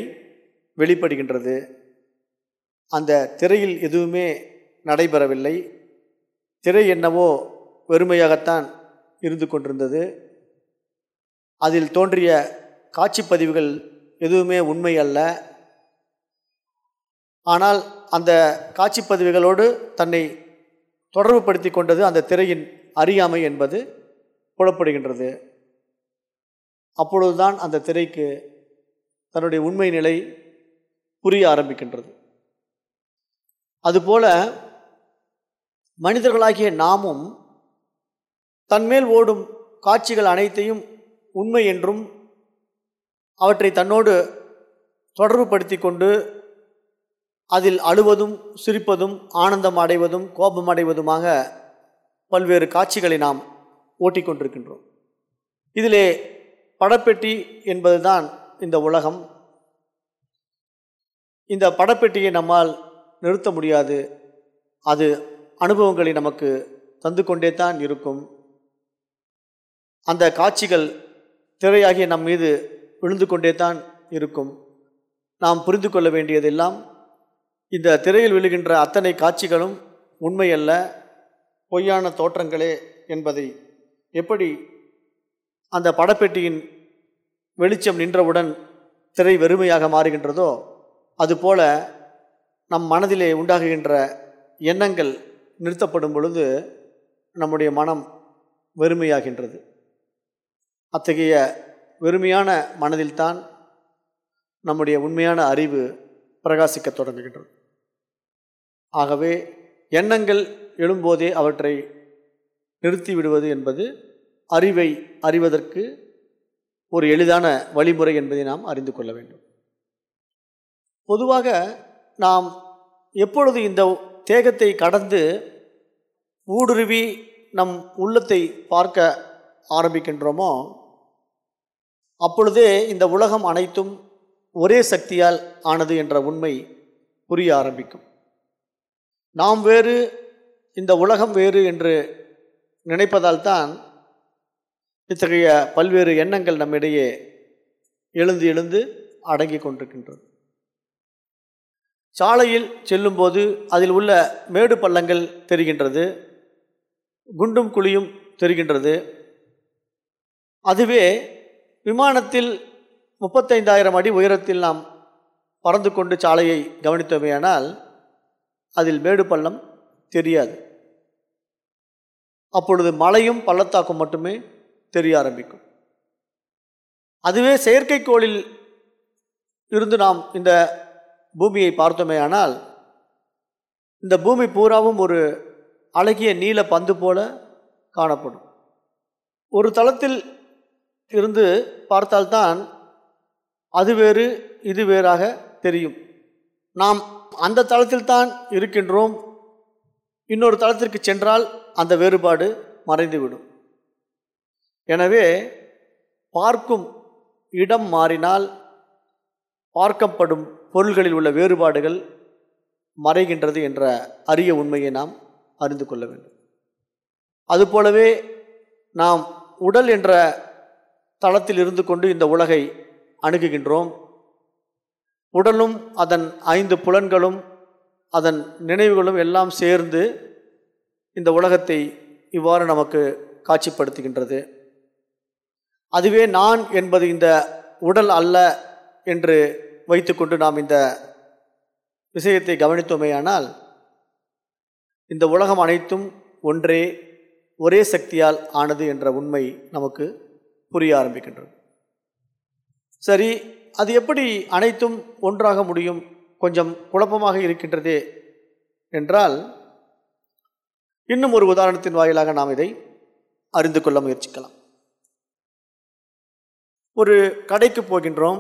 வெளிப்படுகின்றது. அந்த திரையில் எதுவுமே நடைபெறவில்லை. திரை என்னவோ வெறுமையாகத்தான் இருந்து கொண்டிருந்தது. அதில் தோன்றிய காட்சிப்பதிவுகள் எதுவுமே உண்மை அல்ல. ஆனால் அந்த காட்சிப்பதிவுகளோடு தன்னை தொடர்புபடுத்தி கொண்டது அந்த திரையின் அறியாமை என்பது புலப்படுகின்றது. அப்பொழுதுதான் அந்த திரைக்கு தன்னுடைய உண்மை நிலை புரிய ஆரம்பிக்கின்றது. அதுபோல மனிதர்களாகிய நாமும் தன்மேல் ஓடும் காட்சிகள் அனைத்தையும் உண்மை என்றும் அவற்றை தன்னோடு தொடர்புபடுத்தி கொண்டு அதில் அழுவதும் சிரிப்பதும் ஆனந்தம் அடைவதும் கோபம் அடைவதுமாக பல்வேறு காட்சிகளை நாம் ஓட்டிக்கொண்டிருக்கின்றோம் இதிலே படப்பெட்டி என்பதுதான் இந்த உலகம். இந்த படப்பெட்டியை நம்மால் நிறுத்த முடியாது. அது அனுபவங்களை நமக்கு தந்து கொண்டே தான் இருக்கும். அந்த காட்சிகள் திரையாகிய நம் மீது விழுந்து கொண்டே தான் இருக்கும். நாம் புரிந்து கொள்ள வேண்டியதெல்லாம் இந்த திரையில் விழுகின்ற அத்தனை காட்சிகளும் உண்மையல்ல. பொய்யான தோற்றங்களே என்பதை எப்படி அந்த படப்பெட்டியின் வெளிச்சம் நின்றவுடன் திரை வெறுமையாக மாறுகின்றதோ அதுபோல நம் மனதிலே உண்டாகுகின்ற எண்ணங்கள் நிறுத்தப்படும் பொழுது நம்முடைய மனம் வெறுமையாகின்றது. அத்தகைய வெறுமையான மனதில்தான் நம்முடைய உண்மையான அறிவு பிரகாசிக்க தொடங்குகின்றது. ஆகவே எண்ணங்கள் எழும்போதே அவற்றை நிறுத்திவிடுவது என்பது அறிவை அறிவதற்கு ஒரு எளிதான வழிமுறை என்பதை நாம் அறிந்து கொள்ள வேண்டும். பொதுவாக நாம் எப்பொழுது இந்த தேகத்தை கடந்து ஊடுருவி நம் உள்ளத்தை பார்க்க ஆரம்பிக்கின்றோமோ அப்பொழுதே இந்த உலகம் அனைத்தும் ஒரே சக்தியால் ஆனது என்ற உண்மை புரிய ஆரம்பிக்கும். நாம் வேறு இந்த உலகம் வேறு என்று நினைப்பதால் தான் இத்தகைய பல்வேறு எண்ணங்கள் நம்மிடையே எழுந்து எழுந்து அடங்கி கொண்டிருக்கின்றது சாலையில் செல்லும்போது அதில் உள்ள மேடு பள்ளங்கள் தெரிகின்றது குண்டும் குழியும் தெரிகின்றது. அதுவே விமானத்தில் முப்பத்தைந்தாயிரம் அடி உயரத்தில் நாம் பறந்து கொண்டு சாலையை கவனித்தோமேயானால் அதில் மேடு பள்ளம் தெரியாது. அப்பொழுது மலையும் பள்ளத்தாக்கும் மட்டுமே தெரிய ஆரம்பிக்கும். அதுவே செயற்கைக்கோளில் இருந்து நாம் இந்த பூமியை பார்த்தோமே ஆனால் இந்த பூமி பூராவும் ஒரு அழகிய நீல பந்து போல காணப்படும். ஒரு தளத்தில் இருந்து பார்த்தால்தான் அது வேறு இது வேறாக தெரியும். நாம் அந்த தளத்தில் தான் இருக்கின்றோம். இன்னொரு தளத்திற்கு சென்றால் அந்த வேறுபாடு மறைந்துவிடும். எனவே பார்க்கும் இடம் மாறினால் பார்க்கப்படும் பொருள்களில் உள்ள வேறுபாடுகள் மறைகின்றது என்ற அரிய உண்மையை நாம் அறிந்து கொள்ள வேண்டும். அதுபோலவே நாம் உடல் என்ற தளத்தில் இருந்து கொண்டு இந்த உலகை அணுகுகின்றோம். உடலும் அதன் ஐந்து புலன்களும் அதன் நினைவுகளும் எல்லாம் சேர்ந்து இந்த உலகத்தை இவ்வாறு நமக்கு காட்சிப்படுத்துகின்றது. அதுவே நான் என்பது இந்த உடல் அல்ல என்று வைத்துக்கொண்டு நாம் இந்த விஷயத்தை கவனித்தோமேயானால் இந்த உலகம் அனைத்தும் ஒன்றே ஒரே சக்தியால் ஆனது என்ற உண்மை நமக்கு புரிய ஆரம்பிக்கின்றது. சரி அது எப்படி அனைத்தும் ஒன்றாக முடியும்? கொஞ்சம் குழப்பமாக இருக்கின்றதே என்றால் இன்னும் ஒரு உதாரணத்தின் வாயிலாக நாம் இதை அறிந்து கொள்ள முயற்சிக்கலாம். ஒரு கடைக்கு போகின்றோம்.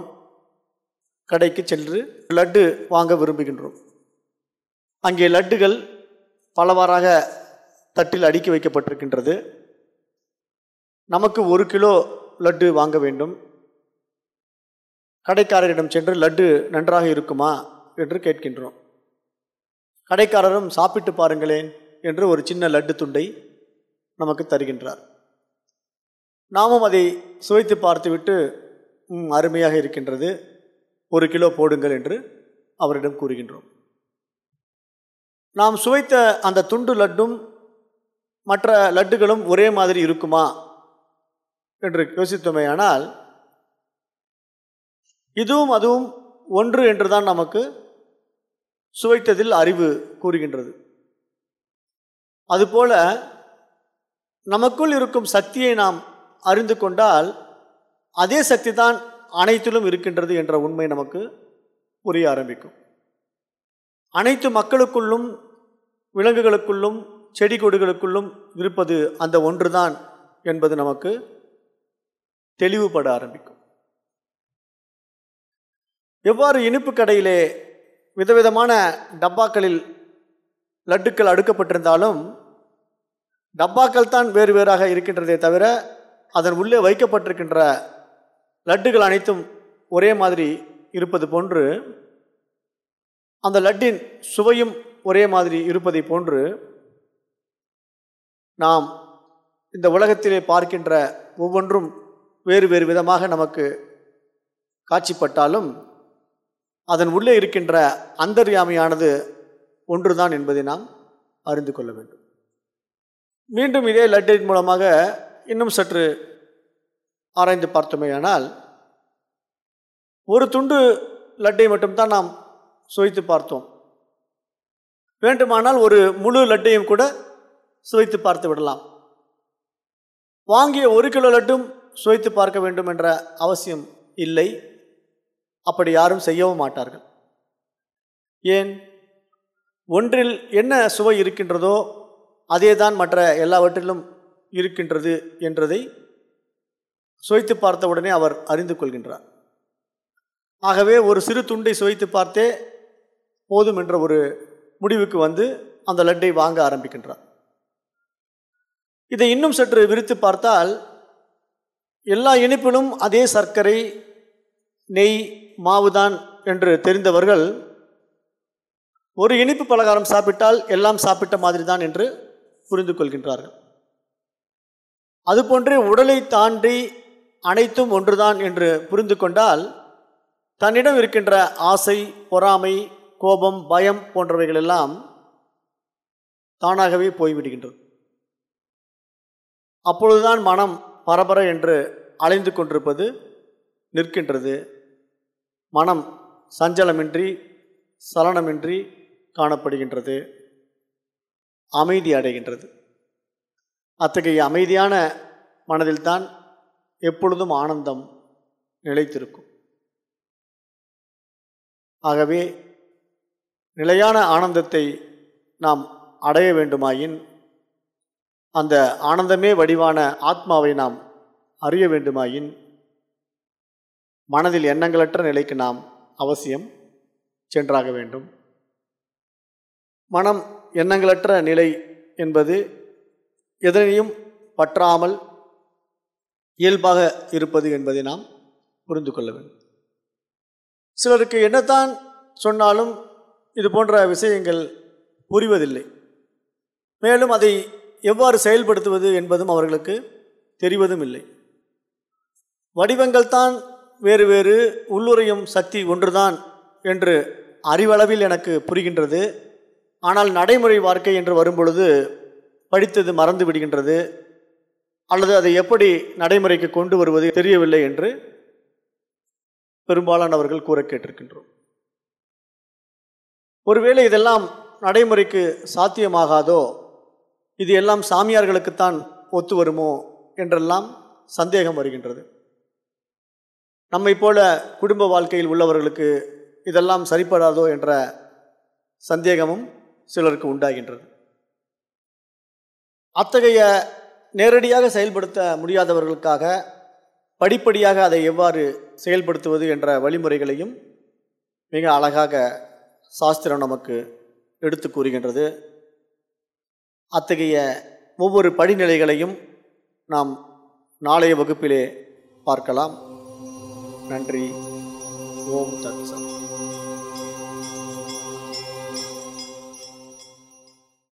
கடைக்கு சென்று லட்டு வாங்க விரும்புகின்றோம். அங்கே லட்டுகள் பலவாறாக தட்டில் அடுக்கி வைக்கப்பட்டிருக்கின்றது. நமக்கு ஒரு கிலோ லட்டு வாங்க வேண்டும். கடைக்காரரிடம் சென்று லட்டு நன்றாக இருக்குமா என்று கேட்கின்றோம். கடைக்காரரும் சாப்பிட்டு பாருங்களேன் என்று ஒரு சின்ன லட்டு துண்டை நமக்கு தருகின்றார். நாமும் அதை சுவைத்து பார்த்துவிட்டு அருமையாக இருக்கின்றது. ஒரு கிலோ போடுங்கள் என்று அவரிடம் கூறுகின்றோம். நாம் சுவைத்த அந்த துண்டு லட்டும் மற்ற லட்டுகளும் ஒரே மாதிரி இருக்குமா? என்று யோசித்தோமேயானால் இதுவும் அதுவும் ஒன்று என்றுதான் நமக்கு சுவைத்ததில் அறிவு கூறுகின்றது. அதுபோல நமக்குள் இருக்கும் சக்தியை நாம் அறிந்து கொண்டால் அதே சக்தி தான் அனைத்திலும் இருக்கின்றது என்ற உண்மை நமக்கு புரிய ஆரம்பிக்கும். அனைத்து மக்களுக்குள்ளும் விலங்குகளுக்குள்ளும் செடி கொடிகளுக்குள்ளும் இருப்பது அந்த ஒன்றுதான் என்பது நமக்கு தெளிவுபட ஆரம்பிக்கும். எவ்வாறு இனிப்பு கடையிலே விதவிதமான டப்பாக்களில் லட்டுக்கள் அடுக்கப்பட்டிருந்தாலும் டப்பாக்கள் தான் வேறு வேறாக இருக்கின்றதே தவிர அதன் உள்ளே வைக்கப்பட்டிருக்கின்ற லட்டுகள் அனைத்தும் ஒரே மாதிரி இருப்பது போன்று அந்த லட்டின் சுவையும் ஒரே மாதிரி இருப்பதை போன்று நாம் இந்த உலகத்திலே பார்க்கின்ற ஒவ்வொன்றும் வேறு வேறு விதமாக நமக்கு காட்சிப்பட்டாலும் அதன் உள்ளே இருக்கின்ற அந்தர்யாமையானது ஒன்றுதான் என்பதை நாம் அறிந்து கொள்ள வேண்டும். மீண்டும் இதே லட்டின் மூலமாக இன்னும் சற்று ஆராய்ந்து பார்த்தோமேயானால் ஒரு துண்டு லட்டை மட்டும்தான் நாம் சுவைத்து பார்த்தோம். வேண்டுமானால் ஒரு முழு லட்டையும் கூட சுவைத்து பார்த்து விடலாம். வாங்கிய ஒரு கிலோ லட்டும் சுவைத்து பார்க்க வேண்டும் என்ற அவசியம் இல்லை. அப்படி யாரும் செய்யவும் மாட்டார்கள். ஏன்? ஒன்றில் என்ன சுவை இருக்கின்றதோ அதே தான் மற்ற எல்லாவற்றிலும் இருக்கின்றது என்றதை சுவைத்து பார்த்தவுடனே அவர் அறிந்து கொள்கின்றார். ஆகவே ஒரு சிறு துண்டை சுவைத்து பார்த்தே போதும் என்ற ஒரு முடிவுக்கு வந்து அந்த லட்டை வாங்க ஆரம்பிக்கின்றார். இதை இன்னும் சற்று விரித்து பார்த்தால் எல்லா இனிப்பிலும் அதே சர்க்கரை நெய் மாவுதான் என்று தெரிந்தவர்கள் ஒரு இனிப்பு பலகாரம் சாப்பிட்டால் எல்லாம் சாப்பிட்ட மாதிரி தான் என்று புரிந்து கொள்கின்றார்கள். அதுபோன்றே உடலை தாண்டி அனைத்தும் ஒன்றுதான் என்று புரிந்து கொண்டால் தன்னிடம் இருக்கின்ற ஆசை பொறாமை கோபம் பயம் போன்றவைகளெல்லாம் தானாகவே போய்விடுகின்றது. அப்பொழுதுதான் மனம் பரபர என்று அலைந்து கொண்டிருப்பது நிற்கின்றது. மனம் சஞ்சலமின்றி சலனமின்றி காணப்படுகின்றது. அமைதி அடைகின்றது. அத்தகைய அமைதியான மனதில்தான் எப்பொழுதும் ஆனந்தம் நிலைத்திருக்கும். ஆகவே நிலையான ஆனந்தத்தை நாம் அடைய வேண்டுமாயின் அந்த ஆனந்தமே வடிவான ஆத்மாவை நாம் அறிய வேண்டுமாயின் மனதில் எண்ணங்களற்ற நிலைக்கு நாம் அவசியம் சென்றாக வேண்டும். மனம் எண்ணங்களற்ற நிலை என்பது எதனையும் பற்றாமல் இயல்பாக இருப்பது என்பதை நாம் புரிந்து கொள்ள வேண்டும். சிலருக்கு என்னத்தான் சொன்னாலும் இது போன்ற விஷயங்கள் புரிவதில்லை. மேலும் அதை எவ்வாறு செயல்படுத்துவது என்பதும் அவர்களுக்கு தெரிவதும் இல்லை வடிவங்கள் தான் வேறு வேறு உள்ளுரையும் சக்தி ஒன்றுதான் என்று அறிவளவில் எனக்கு புரிகின்றது. ஆனால் நடைமுறை வாழ்க்கை என்று வரும்பொழுது படித்தது மறந்து விடுகின்றது அல்லது அதை எப்படி நடைமுறைக்கு கொண்டு வருவது தெரியவில்லை என்று பெரும்பாலானவர்கள் கூற கேட்டிருக்கின்றோம். ஒருவேளை இதெல்லாம் நடைமுறைக்கு சாத்தியமாகாதோ இது எல்லாம் சாமியார்களுக்குத்தான் ஒத்து வருமோ என்றெல்லாம் சந்தேகம் வருகின்றது. நம்மை போல குடும்ப வாழ்க்கையில் உள்ளவர்களுக்கு இதெல்லாம் சரிப்படாதோ என்ற சந்தேகமும் சிலருக்கு உண்டாகின்றது. அத்தகைய நேரடியாக செயல்படுத்த முடியாதவர்களுக்காக படிப்படியாக அதை எவ்வாறு செயல்படுத்துவது என்ற வழிமுறைகளையும் மிக அழகாக சாஸ்திரம் நமக்கு எடுத்து கூறுகின்றது. அத்தகைய ஒவ்வொரு படிநிலைகளையும் நாம் நாளைய வகுப்பிலே பார்க்கலாம். நன்றி. ஓம் தத்சன்